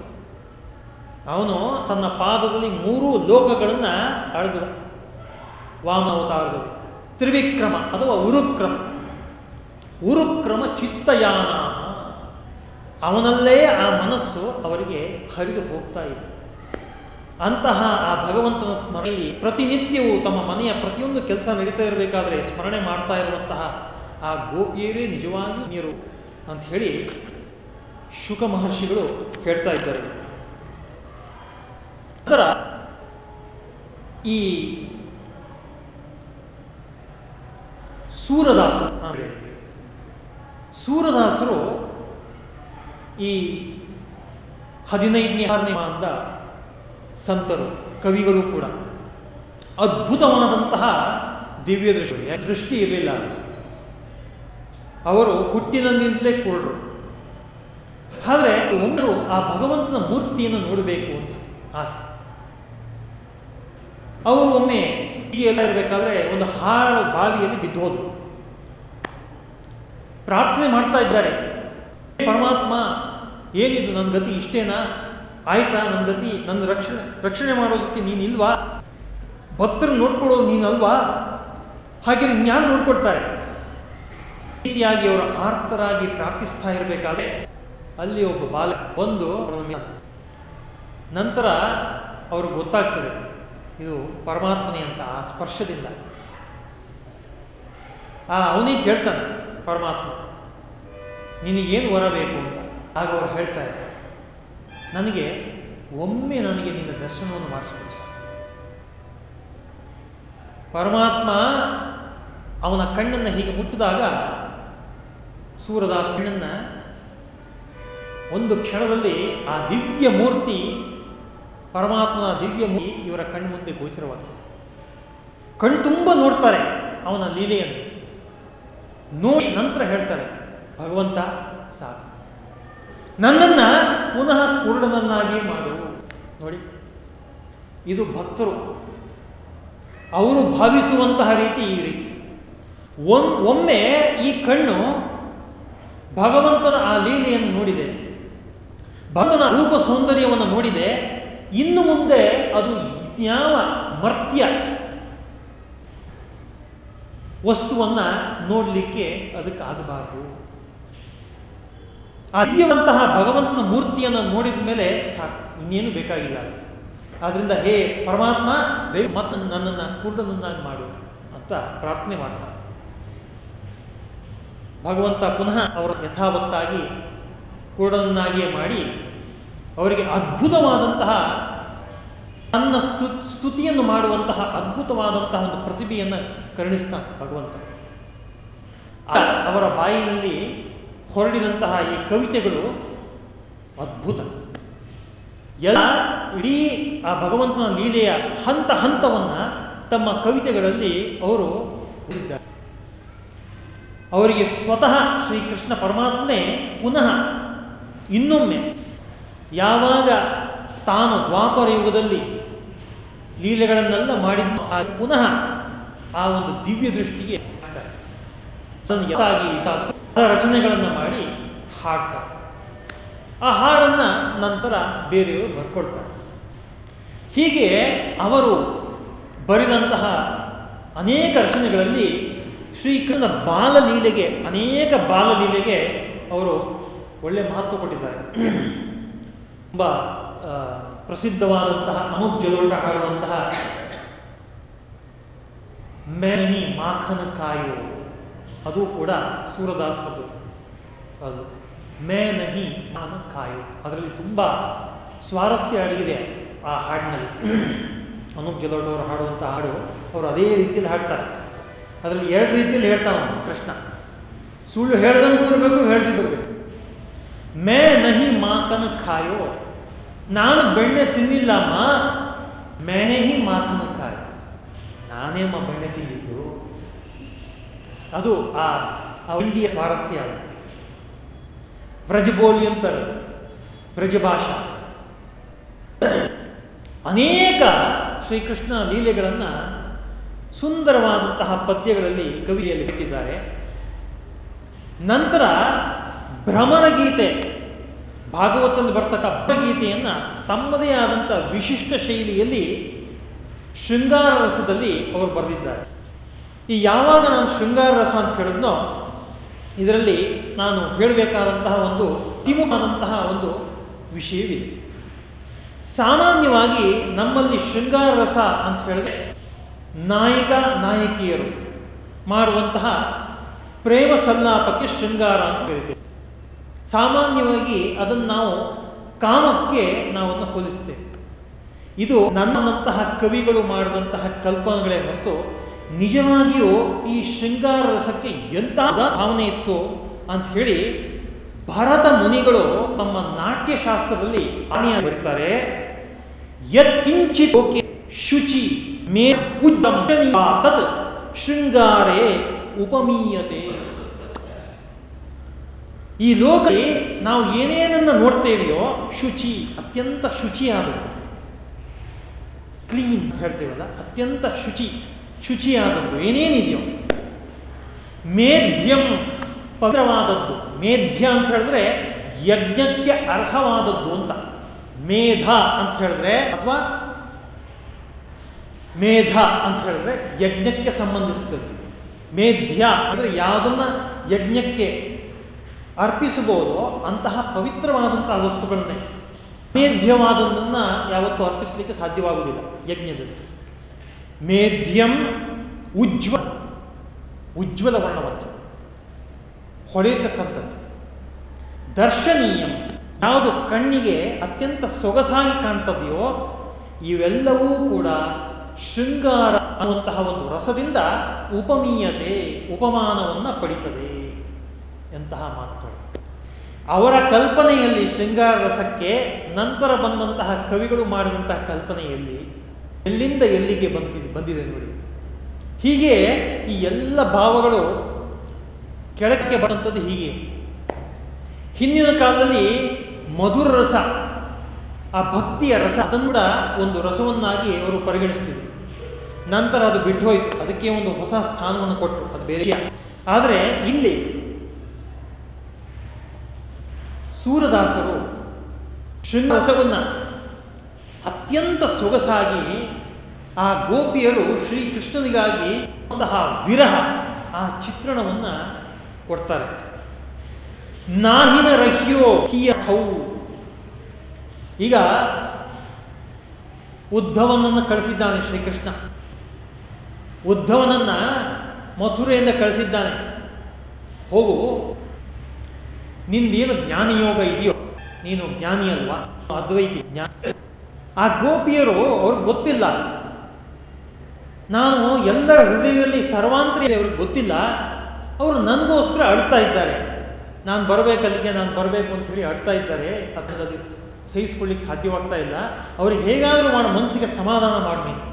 ಅವನು ತನ್ನ ಪಾದದಲ್ಲಿ ಮೂರು ಲೋಕಗಳನ್ನ ಅಳಗುವ ವಾಮ ಅವತಾರದಲ್ಲಿ ತ್ರಿವಿಕ್ರಮ ಅಥವಾ ಉರುಕ್ರಮ. ಉರುಕ್ರಮ ಚಿತ್ತಯಾನ. ಅವನಲ್ಲೇ ಆ ಮನಸ್ಸು ಅವರಿಗೆ ಹರಿದು ಹೋಗ್ತಾ ಇದೆ. ಅಂತಹ ಆ ಭಗವಂತನ ಸ್ಮರಣೆಯಲ್ಲಿ ಪ್ರತಿನಿತ್ಯವೂ ತಮ್ಮ ಮನೆಯ ಪ್ರತಿಯೊಂದು ಕೆಲಸ ನಡೀತಾ ಇರಬೇಕಾದ್ರೆ ಸ್ಮರಣೆ ಮಾಡ್ತಾ ಇರುವಂತಹ ಆ ಗೋಪಿಯರೇ ನಿಜವಾಗಿ ನೀರು ಅಂತ ಹೇಳಿ ಶುಕ ಮಹರ್ಷಿಗಳು ಹೇಳ್ತಾ ಇದ್ದಾರೆ. ನಂತರ ಈ ಸೂರದಾಸ ಸೂರದಾಸರು ಈ ಹದಿನೈದನೇ ಆರನೇ ಅಂತ ಸಂತರು, ಕವಿಗಳು ಕೂಡ. ಅದ್ಭುತವಾದಂತಹ ದಿವ್ಯ ದೃಷ್ಟಿ ದೃಷ್ಟಿ ಇರಲಿಲ್ಲ ಅವರು ಹುಟ್ಟಿನಿಂದಲೇ ಕೊಡರು ಆದರೆ ಒಂದು ಆ ಭಗವಂತನ ಮೂರ್ತಿಯನ್ನು ನೋಡಬೇಕು ಅಂತ ಆಸೆ. ಅವರು ಒಮ್ಮೆ ಹೀಗೆ ಎಲ್ಲ ಇರಬೇಕಾದ್ರೆ ಒಂದು ಹಾರ ಬಾವಿಯಲ್ಲಿ ಬಿದ್ದು ಹೋದ್ರು ಪ್ರಾರ್ಥನೆ ಮಾಡ್ತಾ ಇದ್ದಾರೆ. ಪರಮಾತ್ಮ, ಏನಿದು ನನ್ನ ಗತಿ ಇಷ್ಟೇನಾ? ಆಯ್ತಾ ನನ್ನ ಗತಿ? ನನ್ನ ರಕ್ಷಣೆ ರಕ್ಷಣೆ ಮಾಡೋದಕ್ಕೆ ನೀನಿಲ್ವಾ? ಭಕ್ತರು ನೋಡ್ಕೊಳ್ಳೋ ನೀನಲ್ವಾ? ಹಾಗೆ ಇನ್ಯಾರು ನೋಡ್ಕೊಡ್ತಾರೆ ರೀತಿಯಾಗಿ ಅವರು ಆರ್ತರಾಗಿ ಪ್ರಾರ್ಥಿಸ್ತಾ ಇರಬೇಕಾದ್ರೆ ಅಲ್ಲಿ ಒಬ್ಬ ಬಾಲಕ ಬಂದು ನಂತರ ಅವ್ರಿಗೆ ಗೊತ್ತಾಗ್ತದೆ. ಇದು ಪರಮಾತ್ಮನೇ ಆ ಸ್ಪರ್ಶದಿಂದ. ಆ ಅವನೇ ಕೇಳ್ತಾನೆ, ಪರಮಾತ್ಮ, ನಿನಗೇನು ವರ ಬೇಕು ಅಂತ? ಆಗ ಅವ್ರು ಹೇಳ್ತಾರೆ, ನನಗೆ ಒಮ್ಮೆ ನನಗೆ ನಿನ್ನ ದರ್ಶನವನ್ನು ಮಾಡಿಸ್ಬೇಕು ಪರಮಾತ್ಮ ಅವನ ಕಣ್ಣನ್ನು ಹೀಗೆ ಮುಟ್ಟಿದಾಗ ಸೂರದಾಸ್ ಕಣ್ಣನ್ನು ಒಂದು ಕ್ಷಣದಲ್ಲಿ ಆ ದಿವ್ಯ ಮೂರ್ತಿ ಪರಮಾತ್ಮನ ದಿವ್ಯ ಇವರ ಕಣ್ಣು ಮುಂದೆ ಗೋಚರವಾಗ್ತದೆ ಕಣ್ಣು ತುಂಬ ನೋಡ್ತಾರೆ ಅವನ ಲೀಲೆಯನ್ನು. ನೋಡಿ ನಂತರ ಹೇಳ್ತಾರೆ, ಭಗವಂತ, ಸಾಕು. ನನ್ನನ್ನ ಪುನಃ ಪೂರ್ಣನನ್ನಾಗಿ ಮಾಡು. ನೋಡಿ, ಇದು ಭಕ್ತರು. ಅವರು ಭಾವಿಸುವಂತಹ ರೀತಿ ಈ ರೀತಿ. ಒಮ್ಮೆ ಈ ಕಣ್ಣು ಭಗವಂತನ ಆ ಲೀಲೆಯನ್ನು ನೋಡಿದೆ. ಭಗವನ ರೂಪ ಸೌಂದರ್ಯವನ್ನು ನೋಡಿದೆ. ಇನ್ನು ಮುಂದೆ ಅದು ಯಾವ ಮರ್ತ್ಯ ವಸ್ತುವನ್ನ ನೋಡಲಿಕ್ಕೆ ಅದಕ್ಕಾಗಬಾರದು. ದಿವ್ಯವಂತಹ ಭಗವಂತನ ಮೂರ್ತಿಯನ್ನು ನೋಡಿದ ಮೇಲೆ ಸಾಕು, ಇನ್ನೇನು ಬೇಕಾಗಿಲ್ಲ. ಆದ್ರಿಂದ, ಹೇ ಪರಮಾತ್ಮ ದೇವ್ ನನ್ನನ್ನು ಕುರುಡನನ್ನಾಗಿ ಮಾಡು ಅಂತ ಪ್ರಾರ್ಥನೆ ಮಾಡ್ತಾರೆ ಭಗವಂತ ಪುನಃ ಅವರ ಯಥಾವತ್ತಾಗಿ ಕೂಡನನ್ನಾಗಿಯೇ ಮಾಡಿ ಅವರಿಗೆ ಅದ್ಭುತವಾದಂತಹ ತನ್ನ ಸ್ತು ಸ್ತುತಿಯನ್ನು ಮಾಡುವಂತಹ ಅದ್ಭುತವಾದಂತಹ ಒಂದು ಪ್ರತಿಭೆಯನ್ನು ಕರುಣಿಸ್ತಾನೆ ಭಗವಂತ. ಅವರ ಬಾಯಿನಲ್ಲಿ ಹೊರಡಿದಂತಹ ಈ ಕವಿತೆಗಳು ಅದ್ಭುತ. ಎಲ್ಲ ಇಡೀ ಆ ಭಗವಂತನ ಲೀಲೆಯ ಹಂತ ಹಂತವನ್ನ ತಮ್ಮ ಕವಿತೆಗಳಲ್ಲಿ ಅವರು ಅವರಿಗೆ ಸ್ವತಃ ಶ್ರೀಕೃಷ್ಣ ಪರಮಾತ್ಮೆ ಪುನಃ ಇನ್ನೊಮ್ಮೆ ಯಾವಾಗ ತಾನು ದ್ವಾಪರ ಯುಗದಲ್ಲಿ ಲೀಲೆಗಳನ್ನೆಲ್ಲ ಆ ಪುನಃ ಆ ಒಂದು ದಿವ್ಯ ದೃಷ್ಟಿಗೆ ರಚನೆಗಳನ್ನು ಮಾಡಿ ಹಾಡ್ತಾರೆ. ಆ ಹಾಡನ್ನ ನಂತರ ಬೇರೆಯವರು ಬರ್ಕೊಳ್ತಾರೆ. ಹೀಗೆ ಅವರು ಬರೆದಂತಹ ಅನೇಕ ರಚನೆಗಳಲ್ಲಿ ಶ್ರೀಕೃಷ್ಣ ಬಾಲಲೀಲೆಗೆ, ಅನೇಕ ಬಾಲಲೀಲೆಗೆ ಅವರು ಒಳ್ಳೆ ಮಹತ್ವ ಕೊಟ್ಟಿದ್ದಾರೆ. ತುಂಬ ಪ್ರಸಿದ್ಧವಾದಂತಹ ಅಮುಕ್ ಜಲೋಟ ಹಾಡುವಂತಹ ಮೇನಿ ಮಾಖನ ಕಾಯು ಅದು ಕೂಡ ಸೂರದಾಸರದು ಅದು ಮೇ ನಹಿ ಮಾನ ಕಾಯು ಅದರಲ್ಲಿ ತುಂಬ ಸ್ವಾರಸ್ಯ ಅಡಗಿದೆ ಆ ಹಾಡಿನಲ್ಲಿ. ಅನೂಪ್ ಜಲೋಟ್ ಅವರು ಹಾಡುವಂಥ ಹಾಡು ಅವರು ಅದೇ ರೀತಿಯಲ್ಲಿ ಹಾಡ್ತಾರೆ. ಅದರಲ್ಲಿ ಎರಡು ರೀತಿಯಲ್ಲಿ ಹೇಳ್ತಾವ ಕೃಷ್ಣ. ಸುಳ್ಳು ಹೇಳ್ದಂಗೂ ಇರಬೇಕು ಹೇಳ್ತಿದ್ದು ಮೇ ನಹಿ ಮಾಕನ ಕಾಯೋ ನಾನು ಬೆಣ್ಣೆ ತಿನ್ನಿಲ್ಲಮ್ಮ. ಮೇನೆ ಹಿ ಮಾಕನ ನಾನೇ ನಾನೇಮ್ಮ ಬೆಣ್ಣೆ ತಿಂದಿದ್ದು. ಅದು ಆ ಇಂಡಿಯ ಸ್ವಾರಸ್ಯ ಅದು. ಬ್ರಜಬೋಲಿ ಅಂತಾರೆ. ಬ್ರಜಭಾಷಾ ಅನೇಕ ಶ್ರೀಕೃಷ್ಣ ಲೀಲೆಗಳನ್ನು ಸುಂದರವಾದಂತಹ ಪದ್ಯಗಳಲ್ಲಿ ಕವಿಯಲ್ಲಿ ಬಿಟ್ಟಿದ್ದಾರೆ ನಂತರ ಭ್ರಮರ ಗೀತೆ. ಭಾಗವತದಲ್ಲಿ ಬರ್ತಕ್ಕ ಭಗೀತೆಯನ್ನ ತಮ್ಮದೇ ಆದಂಥ ವಿಶಿಷ್ಟ ಶೈಲಿಯಲ್ಲಿ ಶೃಂಗಾರ ರಸದಲ್ಲಿ ಅವರು ಬರೆದಿದ್ದಾರೆ. ಈ ಯಾವಾಗ ನಾನು ಶೃಂಗಾರ ರಸ ಅಂತ ಹೇಳಿದ್ನೋ, ಇದರಲ್ಲಿ ನಾನು ಹೇಳಬೇಕಾದಂತಹ ಒಂದು ತಿಮುಖಾದಂತಹ ಒಂದು ವಿಷಯವಿದೆ. ಸಾಮಾನ್ಯವಾಗಿ ನಮ್ಮಲ್ಲಿ ಶೃಂಗಾರ ರಸ ಅಂತ ಹೇಳಿದ್ರೆ ನಾಯಕ, ನಾಯಕಿಯರು ಮಾಡುವಂತಹ ಪ್ರೇಮ ಸಲ್ಲಾಪಕ್ಕೆ ಶೃಂಗಾರ ಅಂತ ಕರಿತೇವೆ ಸಾಮಾನ್ಯವಾಗಿ ಅದನ್ನು ನಾವು ಕಾಮಕ್ಕೆ ನಾವನ್ನು ಹೋಲಿಸ್ತೇವೆ ಇದು ನನ್ನಂತಹ ಕವಿಗಳು ಮಾಡಿದಂತಹ ಕಲ್ಪನೆಗಳೇ ಮತ್ತು ನಿಜವಾಗಿಯೂ ಈ ಶೃಂಗಾರ ರಸಕ್ಕೆ ಎಂಥ ಭಾವನೆ ಇತ್ತು ಅಂತ ಹೇಳಿ ಭರತ ಮುನಿಗಳು ತಮ್ಮ ನಾಟ್ಯಶಾಸ್ತ್ರದಲ್ಲಿ ಆಣಿಯ ಬರೀತಾರೆ ಯತ್ಕಿಂಚಿತ್ ಶುಚಿ ಮೇ ಉದ್ದಂ ತತ್ ಶೃಂಗಾರೇ ಉಪಮೀಯತೆ. ಈ ಲೋಕದಲ್ಲಿ ನಾವು ಏನೇನನ್ನ ನೋಡ್ತೇವೆಯೋ ಶುಚಿ, ಅತ್ಯಂತ ಶುಚಿಯಾದದ್ದು ಕ್ಲೀನ್ ಅಂತ ಹೇಳ್ತೇವಲ್ಲ, ಅತ್ಯಂತ ಶುಚಿ ಶುಚಿಯಾದದ್ದು ಏನೇನಿದೆಯೋ. ಮೇಧ್ಯಂ ಪವಿತ್ರವಾದದ್ದು. ಮೇಧ್ಯ ಅಂತ ಹೇಳಿದ್ರೆ ಯಜ್ಞಕ್ಕೆ ಅರ್ಹವಾದದ್ದು ಅಂತ. ಮೇಧ ಅಂತ ಹೇಳಿದ್ರೆ ಅಥವಾ ಮೇಧ ಅಂತ ಹೇಳಿದ್ರೆ ಯಜ್ಞಕ್ಕೆ ಸಂಬಂಧಿಸುತ್ತದೆ ಮೇಧ್ಯ ಅಂದರೆ ಯಾವುದನ್ನ ಯಜ್ಞಕ್ಕೆ ಅರ್ಪಿಸಬಹುದು, ಅಂತಹ ಪವಿತ್ರವಾದಂತಹ ವಸ್ತುಗಳನ್ನೇ. ಮೇಧ್ಯವಾದದನ್ನ ಯಾವತ್ತೂ ಅರ್ಪಿಸಲಿಕ್ಕೆ ಸಾಧ್ಯವಾಗುವುದಿಲ್ಲ ಯಜ್ಞದಲ್ಲಿ. ಮೇಧ್ಯಂ ಉಜ್ವಲ ಉಜ್ವಲ ವರ್ಣವಂತ ಹೊಳೆಯತಕ್ಕಂಥದ್ದು. ದರ್ಶನೀಯಂ, ಯಾವುದು ಕಣ್ಣಿಗೆ ಅತ್ಯಂತ ಸೊಗಸಾಗಿ ಕಾಣ್ತದೆಯೋ, ಇವೆಲ್ಲವೂ ಕೂಡ ಶೃಂಗಾರ ಅನ್ನುವಂತಹ ಒಂದು ರಸದಿಂದ ಉಪಮೀಯತೆ, ಉಪಮಾನವನ್ನು ಪಡಿತದೆ. ಎಂತಹ ಮಾತುಗಳು ಅವರ ಕಲ್ಪನೆಯಲ್ಲಿ ಶೃಂಗಾರ ರಸಕ್ಕೆ ನಂತರ ಬಂದಂತಹ ಕವಿಗಳು ಮಾಡಿದಂತಹ ಕಲ್ಪನೆಯಲ್ಲಿ ಎಲ್ಲಿಂದ ಎಲ್ಲಿಗೆ ಬಂದಿದೆ ಬಂದಿದೆ ನೋಡಿ. ಹೀಗೆ ಈ ಎಲ್ಲ ಭಾವಗಳು ಕೆಳಕ್ಕೆ ಬಂದಂಥದ್ದು ಹೀಗೆ. ಹಿಂದಿನ ಕಾಲದಲ್ಲಿ ಮಧುರ ರಸ, ಆ ಭಕ್ತಿಯ ರಸ, ಅದನ್ನು ಕೂಡ ಒಂದು ರಸವನ್ನಾಗಿ ಅವರು ಪರಿಗಣಿಸ್ತಿದ್ರು. ನಂತರ ಅದು ಬಿಟ್ಟು ಹೋಯಿತು. ಅದಕ್ಕೆ ಒಂದು ಹೊಸ ಸ್ಥಾನವನ್ನು ಕೊಟ್ಟರು. ಅದು ಬೇರೆ. ಆದರೆ ಇಲ್ಲಿ ಸೂರದಾಸರು ಶೃಂಗರಸವನ್ನು ಅತ್ಯಂತ ಸೊಗಸಾಗಿ ಆ ಗೋಪಿಯರು ಶ್ರೀಕೃಷ್ಣನಿಗಾಗಿ ಅಂತಹ ವಿರಹ ಆ ಚಿತ್ರಣವನ್ನು ಕೊಡ್ತಾರೆ. ನಾಹಿನ ರಹ್ಯೋ ಕಿಯ ಹೌ ಈಗ ಉದ್ಧವನನ್ನು ಕಳಿಸಿದ್ದಾನೆ ಶ್ರೀಕೃಷ್ಣ. ಉದ್ಧವನನ್ನು ಮಥುರೆಯಿಂದ ಕಳಿಸಿದ್ದಾನೆ. ಹೋಗು. ನಿಂದೇನು ಜ್ಞಾನಿಯೋಗ ಇದೆಯೋ? ನೀನು ಜ್ಞಾನಿ ಅಲ್ವಾ? ಅದ್ವೈತಿ ಜ್ಞಾನ ಆ ಗೋಪಿಯರು ಅವ್ರಿಗೆ ಗೊತ್ತಿಲ್ಲ. ನಾನು ಎಲ್ಲರ ಹೃದಯದಲ್ಲಿ ಸರ್ವಾಂತರಿ ಅವ್ರಿಗೆ ಗೊತ್ತಿಲ್ಲ. ಅವರು ನನಗೋಸ್ಕರ ಅಳ್ತಾ ಇದ್ದಾರೆ. ನಾನು ಬರಬೇಕಲ್ಲಿಗೆ ನಾನು ಬರಬೇಕು ಅಂತ ಹೇಳಿ ಅಳ್ತಾ ಇದ್ದಾರೆ. ಅದರಲ್ಲಿ ಅದು ಸಹಿಸ್ಕೊಳ್ಳಿಕ್ಕೆ ಸಾಧ್ಯವಾಗ್ತಾ ಇಲ್ಲ. ಅವ್ರಿಗೆ ಹೇಗಾದರೂ ಮಾಡೋ, ಮನಸ್ಸಿಗೆ ಸಮಾಧಾನ ಮಾಡಿ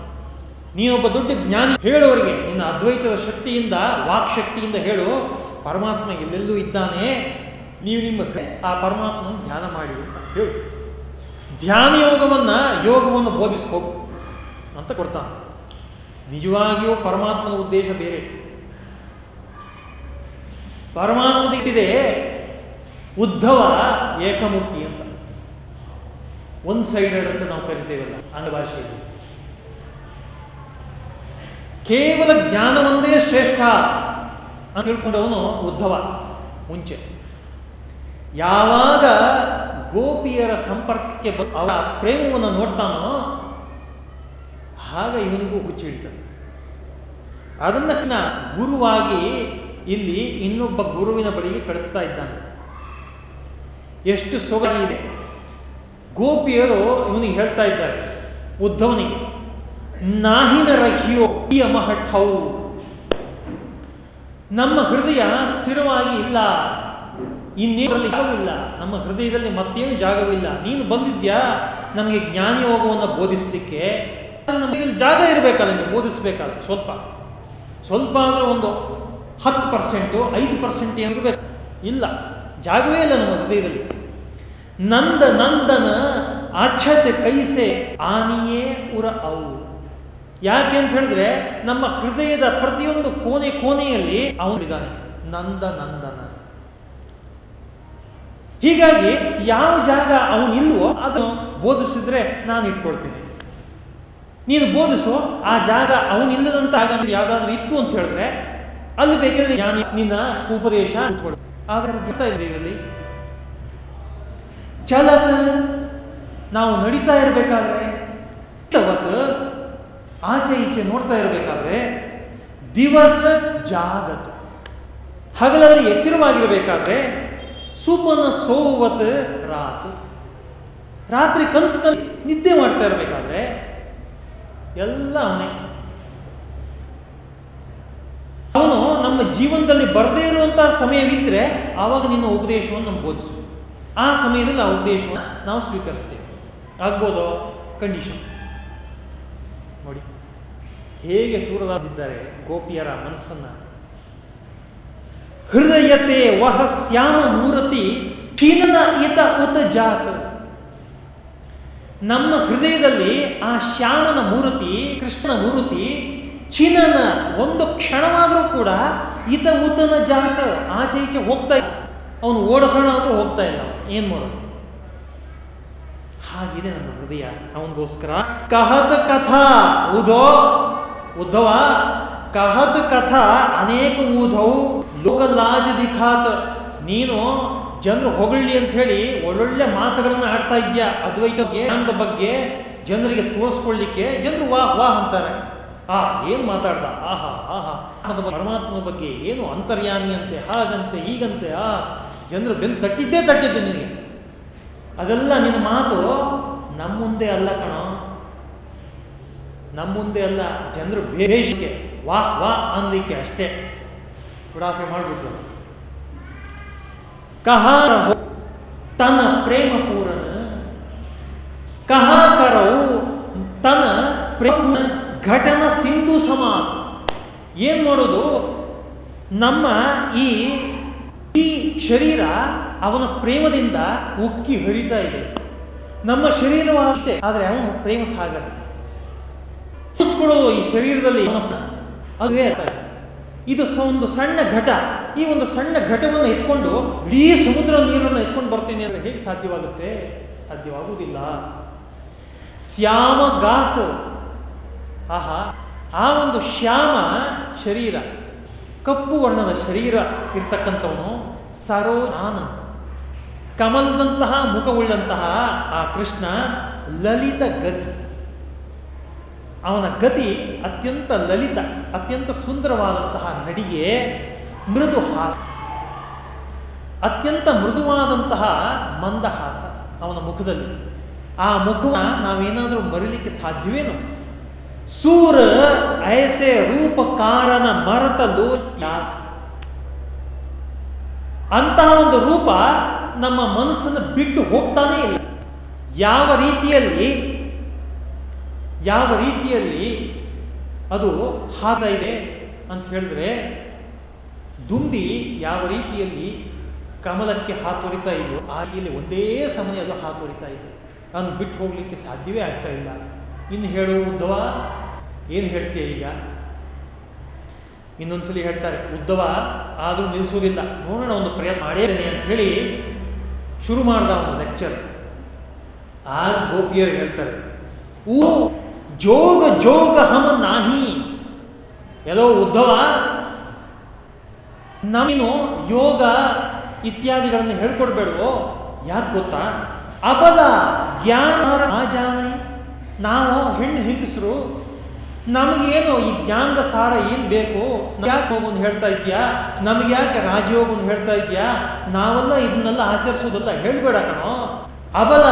ನೀನೊಬ್ಬ ದೊಡ್ಡ ಜ್ಞಾನಿ ಹೇಳೋರಿಗೆ ನಿನ್ನ ಅದ್ವೈತದ ಶಕ್ತಿಯಿಂದ, ವಾಕ್ ಶಕ್ತಿಯಿಂದ ಹೇಳು. ಪರಮಾತ್ಮ ಎಲ್ಲೆಲ್ಲೂ ಇದ್ದಾನೆ. ನೀವು ನಿಮ್ಮ ಆ ಪರಮಾತ್ಮನ ಧ್ಯಾನ ಮಾಡಿ ಅಂತ ಹೇಳಿ. ಧ್ಯಾನ ಯೋಗವನ್ನ ಯೋಗವನ್ನು ಬೋಧಿಸ್ಕೋ ಅಂತ ಕೊಡ್ತಾನೆ. ನಿಜವಾಗಿಯೂ ಪರಮಾತ್ಮನ ಉದ್ದೇಶ ಬೇರೆ. ಪರಮಾತ್ಮದಿಟ್ಟಿದೆ ಉದ್ಧವ ಏಕಮೂರ್ತಿ ಅಂತ. ಒಂದು ಸೈಡೆಡ್ ಅಂತ ನಾವು ಕರಿತೇವಲ್ಲ ಆಂಗ್ಲ ಭಾಷೆಯಲ್ಲಿ. ಕೇವಲ ಜ್ಞಾನವೊಂದೇ ಶ್ರೇಷ್ಠ ಅಂತ ತಿಳ್ಕೊಂಡವನು ಉದ್ಧವ ಮುಂಚೆ. ಯಾವಾಗ ಗೋಪಿಯರ ಸಂಪರ್ಕಕ್ಕೆ ಅವರ ಪ್ರೇಮವನ್ನು ನೋಡ್ತಾನೋ ಆಗ ಇವನಿಗೂ ಹುಚ್ಚು ಹಿಡಿತದೆ. ಅದನ್ನ ಗುರುವಾಗಿ ಇಲ್ಲಿ ಇನ್ನೊಬ್ಬ ಗುರುವಿನ ಬಳಿಗೆ ಕಳಿಸ್ತಾ ಇದ್ದಾನೆ. ಎಷ್ಟು ಸೊಗಗಿದೆ ಗೋಪಿಯರು ಇವನಿಗೆ ಹೇಳ್ತಾ ಇದ್ದಾರೆ ಉದ್ಧವನಿಗೆ ನಾಹಿನ ರಹಿಯೋ ಮಹಠೌ ನಮ್ಮ ಹೃದಯ ಸ್ಥಿರವಾಗಿ ಇಲ್ಲ. ಇನ್ನೇನಲ್ಲಿ ಜಾಗವಿಲ್ಲ. ನಮ್ಮ ಹೃದಯದಲ್ಲಿ ಮತ್ತೇನು ಜಾಗವಿಲ್ಲ. ನೀನು ಬಂದಿದ್ಯಾ? ನಮಗೆ ಜ್ಞಾನಿ ಯೋಗವನ್ನು ಬೋಧಿಸಲಿಕ್ಕೆ ನಮಗೆ ಜಾಗ ಇರಬೇಕಲ್ಲ ನೀವು ಬೋಧಿಸ್ಬೇಕಲ್ಲ ಸ್ವಲ್ಪ. ಸ್ವಲ್ಪ ಅಂದ್ರೆ ಒಂದು ಹತ್ತು ಪರ್ಸೆಂಟು ಐದು ಪರ್ಸೆಂಟ್ ಇರಬೇಕು? ಇಲ್ಲ. ಜಾಗವೇ ಇಲ್ಲ ನಮ್ಮ ಹೃದಯದಲ್ಲಿ. ನಂದ ನಂದನ ಆಚ್ಛತೆ ಕೈಸೆ ಆನಿಯೇ ಉರ ಅವು. ಯಾಕೆ ಅಂತ ಹೇಳಿದ್ರೆ ನಮ್ಮ ಹೃದಯದ ಪ್ರತಿಯೊಂದು ಕೋಣೆ ಕೋಣೆಯಲ್ಲಿ ಅವನಿದ್ದಾನೆ ನಂದ ನಂದನ. ಹೀಗಾಗಿ ಯಾವ ಜಾಗ ಅವನಿಲ್ವೋ ಅದನ್ನು ಬೋಧಿಸಿದ್ರೆ ನಾನು ಇಟ್ಕೊಳ್ತೀನಿ. ನೀನು ಬೋಧಿಸು, ಆ ಜಾಗ ಅವನಿಲ್ಲದಂತ ಹಾಗಾದ್ರೆ ಯಾವ್ದಾದ್ರು ಇತ್ತು ಅಂತ ಹೇಳಿದ್ರೆ ಅಲ್ಲಿ ಬೇಕಾದ್ರೆ ನಾನು ನಿನ್ನ ಉಪದೇಶ ಆದರೆ ಗೊತ್ತಾ ಇದೆ ಇದರಲ್ಲಿ. ಚಲತ್ ನಾವು ನಡೀತಾ ಇರಬೇಕಾದ್ರೆ ಆಚೆ ಈಚೆ ನೋಡ್ತಾ ಇರಬೇಕಾದ್ರೆ ದಿವಸ ಜಾಗತ್ ಹಗಲಲ್ಲಿ ಎಚ್ಚರವಾಗಿರಬೇಕಾದ್ರೆ ಸುಮನ ಸೋವತ್ ರಾತು ರಾತ್ರಿ ಕನಸಿನಲ್ಲಿ ನಿದ್ದೆ ಮಾಡ್ತಾ ಇರಬೇಕಾದ್ರೆ ಎಲ್ಲ ಅವನೇ. ಅವನು ನಮ್ಮ ಜೀವನದಲ್ಲಿ ಬರದೇ ಇರುವಂತಹ ಸಮಯವಿದ್ರೆ ಆವಾಗ ನಿನ್ನ ಉಪದೇಶವನ್ನು ನಮ್ಗೆ ಬೋಧಿಸು ಆ ಸಮಯದಲ್ಲಿ ಆ ಉಪದೇಶವನ್ನು ನಾವು ಸ್ವೀಕರಿಸ್ತೇವೆ. ಆಗ್ಬೋದೋ ಕಂಡೀಷನ್ ನೋಡಿ, ಹೇಗೆ ಸೂರದಾದಿದ್ದಾರೆ ಗೋಪಿಯರ ಮನಸ್ಸನ್ನ ಹೃದಯತೆ ವಹ ಶ್ಯಾಮ ಮೂರತಿ ಕ್ಷೀಣನ ಇತ ಉತ ಜಾತ. ನಮ್ಮ ಹೃದಯದಲ್ಲಿ ಆ ಶ್ಯಾಮನ ಮೂರ್ತಿ, ಕೃಷ್ಣನ ಮೂರ್ತಿ ಚಿನನ ಒಂದು ಕ್ಷಣವಾದರೂ ಕೂಡ ಇತ ಉತನ ಜಾತ ಆಚೆ ಈಚೆ ಹೋಗ್ತಾ ಇಲ್ಲ. ಅವನು ಓಡಿಸೋಣ ಆದರೂ ಹೋಗ್ತಾ ಇಲ್ಲ. ಏನ್ ಮಾಡೋದು? ಹಾಗಿದೆ ನನ್ನ ಹೃದಯ. ಅವನಿಗೋಸ್ಕರ ಕಹತ ಕಥಾ. ಉದೋ ಉದ್ಧವ ಕಹತ್ ಕಥಾ ಅನೇಕ ಊಧೌ ಲೋಕಲಾಜ್ ದಿಖಾತ್. ನೀನು ಜನರು ಹೊಗಳಿ ಅಂತ ಹೇಳಿ ಒಳ್ಳೊಳ್ಳೆ ಮಾತುಗಳನ್ನ ಆಡ್ತಾ ಇದ್ಯಾ ಅದ್ವೈತ ಜ್ಞಾನದ ಬಗ್ಗೆ ಜನರಿಗೆ ತೋರಿಸ್ಕೊಳ್ಳಿಕ್ಕೆ ಜನರು ವಾಹ್ ವಾಹ್ ಅಂತಾರೆ. ಆ, ಏನು ಮಾತಾಡ್ದ? ಆಹಾ ಆಹಾ. ಪರಮಾತ್ಮನ ಬಗ್ಗೆ ಏನು ಅಂತರ್ಯಾಮಿ ಅಂತೆ, ಹಾಗಂತೆ, ಹೀಗಂತೆ, ಆ, ಜನರು ಬೆನ್ನು ತಟ್ಟಿದ್ದೇ ತಟ್ಟಿದ್ದೆ ನಿನಗೆ. ಅದೆಲ್ಲ ನಿನ್ನ ಮಾತು ನಮ್ಮ ಮುಂದೆ ಅಲ್ಲ ಕಣೋ. ನಮ್ಮ ಮುಂದೆ ಅಲ್ಲ ಜನರು ಬೇಷಕ್ಕೆ ವಾಹ್ ವಾ ಅನ್ಲಿಕ್ಕೆ ಅಷ್ಟೇ. ಉಡಾಫೆ ಮಾಡಿಬಿಟ್ರು. ಕಹಾರ ತನ್ನ ಪ್ರೇಮ ಪೂರನ, ಕಹಾಕರವು ತನ ಪ್ರೇಮ ಘಟನ ಸಿಂಧು ಸಮಾನ. ಏನ್ ಮಾಡೋದು? ನಮ್ಮ ಈ ಈ ಶರೀರ ಅವನ ಪ್ರೇಮದಿಂದ ಉಕ್ಕಿ ಹರಿತಾ ಇದೆ. ನಮ್ಮ ಶರೀರವೂ ಅಷ್ಟೇ ಆದರೆ ಅವನು ಪ್ರೇಮ ಸಾಗರ ಈ ಶರೀರದಲ್ಲಿ ಅದುವೇ ಆಗ್ತಾ ಇದು ಒಂದು ಸಣ್ಣ ಘಟ. ಈ ಒಂದು ಸಣ್ಣ ಘಟವನ್ನು ಎತ್ಕೊಂಡು ಇಡೀ ಸಮುದ್ರ ನೀರನ್ನು ಎತ್ಕೊಂಡು ಬರ್ತೀನಿ ಅಂದ್ರೆ ಹೇಗೆ ಸಾಧ್ಯವಾಗುತ್ತೆ? ಸಾಧ್ಯವಾಗುವುದಿಲ್ಲ. ಶ್ಯಾಮ ಗಾತ್. ಆಹಾ, ಆ ಒಂದು ಶ್ಯಾಮ ಶರೀರ, ಕಪ್ಪು ವರ್ಣದ ಶರೀರ ಇರ್ತಕ್ಕಂಥವನು ಸರೋಜಾನ. ಕಮಲದಂತಹ, ಮುಖವುಳ್ಳಂತಹ ಆ ಕೃಷ್ಣ ಲಲಿತ ಗತಿ ಅವನ ಗತಿ ಅತ್ಯಂತ ಲಲಿತ, ಅತ್ಯಂತ ಸುಂದರವಾದಂತಹ ನಡಿಗೆ ಮೃದು ಹಾಸ ಅತ್ಯಂತ ಮೃದುವಾದಂತಹ ಮಂದಹಾಸ ಅವನ ಮುಖದಲ್ಲಿ. ಆ ಮುಖ ನಾವೇನಾದರೂ ಮರಿಲಿಕ್ಕೆ ಸಾಧ್ಯವೇನು? ಸೂರ ಐಸೆ ರೂಪ ಕಾರಣ ಮರತಲು ಯಾಸ ಅಂತಹ ಒಂದು ರೂಪ ನಮ್ಮ ಮನಸ್ಸನ್ನು ಬಿಟ್ಟು ಹೋಗ್ತಾನೇ ಇಲ್ಲ. ಯಾವ ರೀತಿಯಲ್ಲಿ ಯಾವ ರೀತಿಯಲ್ಲಿ ಅದು ಹಾರ ಇದೆ ಅಂತ ಹೇಳಿದ್ರೆ, ದುಂಬಿ ಯಾವ ರೀತಿಯಲ್ಲಿ ಕಮಲಕ್ಕೆ ಹಾತೊರಿತಾ ಇದೆಯೋ, ಆ ರೀತಿಯಲ್ಲಿ ಒಂದೇ ಸಮಯ ಅದು ಹಾತೊರಿತಾ ಇದೆ ನಾನು ಬಿಟ್ಟು ಹೋಗ್ಲಿಕ್ಕೆ ಸಾಧ್ಯವೇ ಆಗ್ತಾ ಇಲ್ಲ. ಇನ್ನು ಹೇಳು, ಉದ್ದವ, ಏನು ಹೇಳ್ತೀಯ ಈಗ? ಇನ್ನೊಂದ್ಸಲಿ ಹೇಳ್ತಾರೆ, ಉದ್ದವ ಆದರೂ ನಿಲ್ಲಿಸೋದಿಲ್ಲ ನೋಡೋಣ, ಒಂದು ಪ್ರಯತ್ನ ಮಾಡೇನೆ ಅಂತ ಹೇಳಿ ಶುರು ಮಾಡ್ದ ಒಂದು ಲೆಕ್ಚರ್ ಆ ಗೋಪಿಯರು ಹೇಳ್ತಾರೆ, ಊ ಜೋಗ ಜೋಗ ಹಮ ನಾಹಿ. ಎಲ್ಲೋ ಉದ್ಧವ? ನಮೀನು ಯೋಗ ಇತ್ಯಾದಿಗಳನ್ನು ಹೇಳ್ಕೊಡ್ಬೇಡವೋ? ಯಾಕೆ ಗೊತ್ತಾ? ಅಬಲ ಜ್ಞಾನ ಆಜಾನೆ ನಾವು ಹೆಣ್ಣು ಹಿಂದಿಸ್ರು ನಮಗೇನು ಈ ಜ್ಞಾನದ ಸಾರ ಏನು ಬೇಕು? ಯಾಕೆ ಹೋಗೋದು ಹೇಳ್ತಾ ಇದ್ಯಾ ನಮಗೆ ಯಾಕೆ ರಾಜಯೋಗವನ್ನು ಹೇಳ್ತಾ ಇದ್ಯಾ ನಾವೆಲ್ಲ ಇದನ್ನೆಲ್ಲ ಆಚರಿಸೋದಲ್ಲ ಹೇಳ್ಬೇಡ ಕಣೋ. ಅಬಲ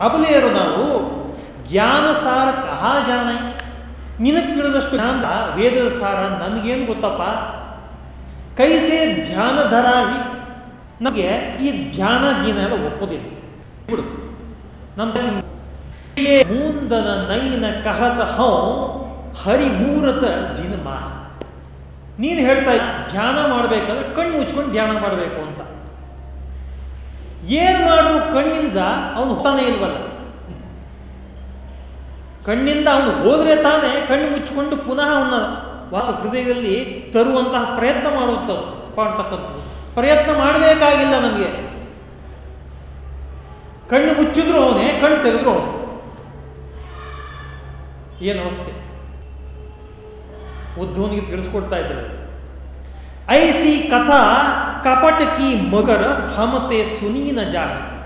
ಅಬಲೆಯರು ನಾವು. ಜ್ಞಾನ ಸಾರ ಕಹಾ ಜಾನ. ನಿನಗೆ ತಿಳಿದಷ್ಟು ಜ್ಞಾನ ವೇದದ ಸಾರ ನಮಗೇನು ಗೊತ್ತಪ್ಪ? ಕೈಸೆ ಧ್ಯಾನ ಧರಾಹಿ ನಮಗೆ ಈ ಧ್ಯಾನ ಗೀನ ಎಲ್ಲ ಒಪ್ಪೋದಿಲ್ಲ. ಬಿಡು. ನಮ್ಮ ನೈನ ಕಹತ ಹೌ ಹರಿಮೂರತ ಜಿನ್ಮ ನೀನು ಹೇಳ್ತಾ ಧ್ಯಾನ ಮಾಡಬೇಕಂದ್ರೆ ಕಣ್ಣು ಮುಚ್ಕೊಂಡು ಧ್ಯಾನ ಮಾಡಬೇಕು ಅಂತ. ಏನು ಮಾಡು ಕಣ್ಣಿಂದ ಅವನು ಹೋಗ್ತಾನೆ ಇಲ್ವಲ್ಲ? ಕಣ್ಣಿಂದ ಅವನು ಹೋದ್ರೆ ತಾನೇ ಕಣ್ಣು ಮುಚ್ಚಿಕೊಂಡು ಪುನಃ ಅವನ ವಾಸ ಹೃದಯದಲ್ಲಿ ತರುವಂತಹ ಪ್ರಯತ್ನ ಮಾಡುವಂಥದ್ದು ಮಾಡ್ತಕ್ಕಂಥದ್ದು ಪ್ರಯತ್ನ ಮಾಡಬೇಕಾಗಿಲ್ಲ ನಮಗೆ. ಕಣ್ಣು ಮುಚ್ಚಿದ್ರು ಅವನೇ, ಕಣ್ಣು ತೆಗೆದ್ರು ಅವನು. ಏನು ಅವಸ್ಥೆ? ಉದ್ಧವನಿಗೆ ತಿಳಿಸ್ಕೊಡ್ತಾ ಇದ್ದಾರೆ. ಐಸಿ ಕಥಾ ಕಪಟಕಿ ಮಗರ ಹಮತೆ ಸುನೀನ ಜಾಗ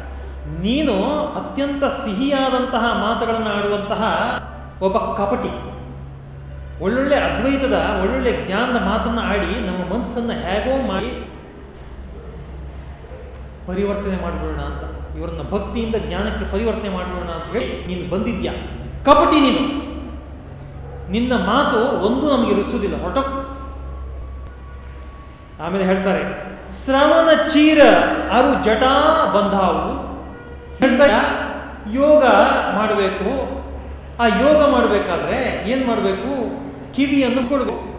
ನೀನು ಅತ್ಯಂತ ಸಿಹಿಯಾದಂತಹ ಮಾತುಗಳನ್ನು ಆಡುವಂತಹ ಒಬ್ಬ ಕಪಟಿ. ಒಳ್ಳೊಳ್ಳೆ ಅದ್ವೈತದ, ಒಳ್ಳೊಳ್ಳೆ ಜ್ಞಾನದ ಮಾತನ್ನು ಆಡಿ ನಮ್ಮ ಮನಸ್ಸನ್ನು ಹೇಗೋ ಮಾಡಿ ಪರಿವರ್ತನೆ ಮಾಡಿಬಿಡೋಣ ಅಂತ. ಇವರನ್ನ ಭಕ್ತಿಯಿಂದ ಜ್ಞಾನಕ್ಕೆ ಪರಿವರ್ತನೆ ಮಾಡಿಬಿಡೋಣ ಅಂತ ಹೇಳಿ ನೀನು ಬಂದಿದ್ಯಾ? ಕಪಟಿ ನೀನು. ನಿನ್ನ ಮಾತು ಒಂದು ನಮಗೆ ರುಚಿಸುವುದಿಲ್ಲ. ಹೊರಟ. ಆಮೇಲೆ ಹೇಳ್ತಾರೆ, ಶ್ರವಣ ಚೀರ ಅರು ಜಟಾ ಬಂಧಾವು. ಯೋಗ ಮಾಡಬೇಕು. ಆ ಯೋಗ ಮಾಡಬೇಕಾದ್ರೆ ಏನ್ ಮಾಡಬೇಕು? ಕಿವಿಯನ್ನು ಕೊಡಬೇಕು.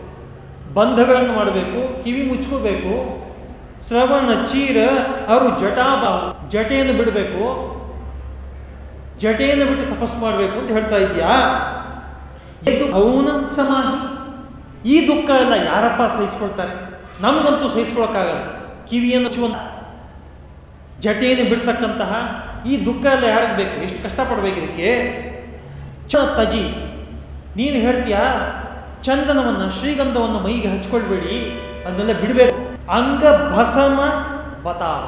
ಬಂಧಗಳನ್ನು ಮಾಡಬೇಕು, ಕಿವಿ ಮುಚ್ಕೋಬೇಕು. ಶ್ರವಣ, ಚೀರ, ಅವರು ಜಟಾಬಾ ಜಟೆಯನ್ನು ಬಿಡಬೇಕು. ಜಟೆಯನ್ನು ಬಿಟ್ಟು ತಪಸ್ಸು ಮಾಡಬೇಕು ಅಂತ ಹೇಳ್ತಾ ಇದೆಯಾ ಇದು ಅವನ ಸಮಾಧಿ. ಈ ದುಃಖ ಎಲ್ಲ ಯಾರಪ್ಪ ಸಹಿಸ್ಕೊಳ್ತಾರೆ? ನಮ್ಗಂತೂ ಸಹಿಸ್ಕೊಳಕ್ಕಾಗಲ್ಲ. ಕಿವಿಯನ್ನು ಮುಚ್ಚುವಂತ ಜಟೆಯನ್ನು ಬಿಡ್ತಕ್ಕಂತಹ ಈ ದುಃಖ ಎಲ್ಲ ಯಾರಿಗೆ ಬೇಕು? ಎಷ್ಟು ಕಷ್ಟಪಡ್ಬೇಕು ಇದಕ್ಕೆ? ಚ ತಜಿ. ನೀನು ಹೇಳ್ತೀಯಾ, ಚಂದನವನ್ನ, ಶ್ರೀಗಂಧವನ್ನು ಮೈಗೆ ಹಚ್ಕೊಳ್ಬೇಡಿ, ಅದನ್ನೆಲ್ಲ ಬಿಡಬೇಕು. ಅಂಗ ಭಸಮ ಬತಾವ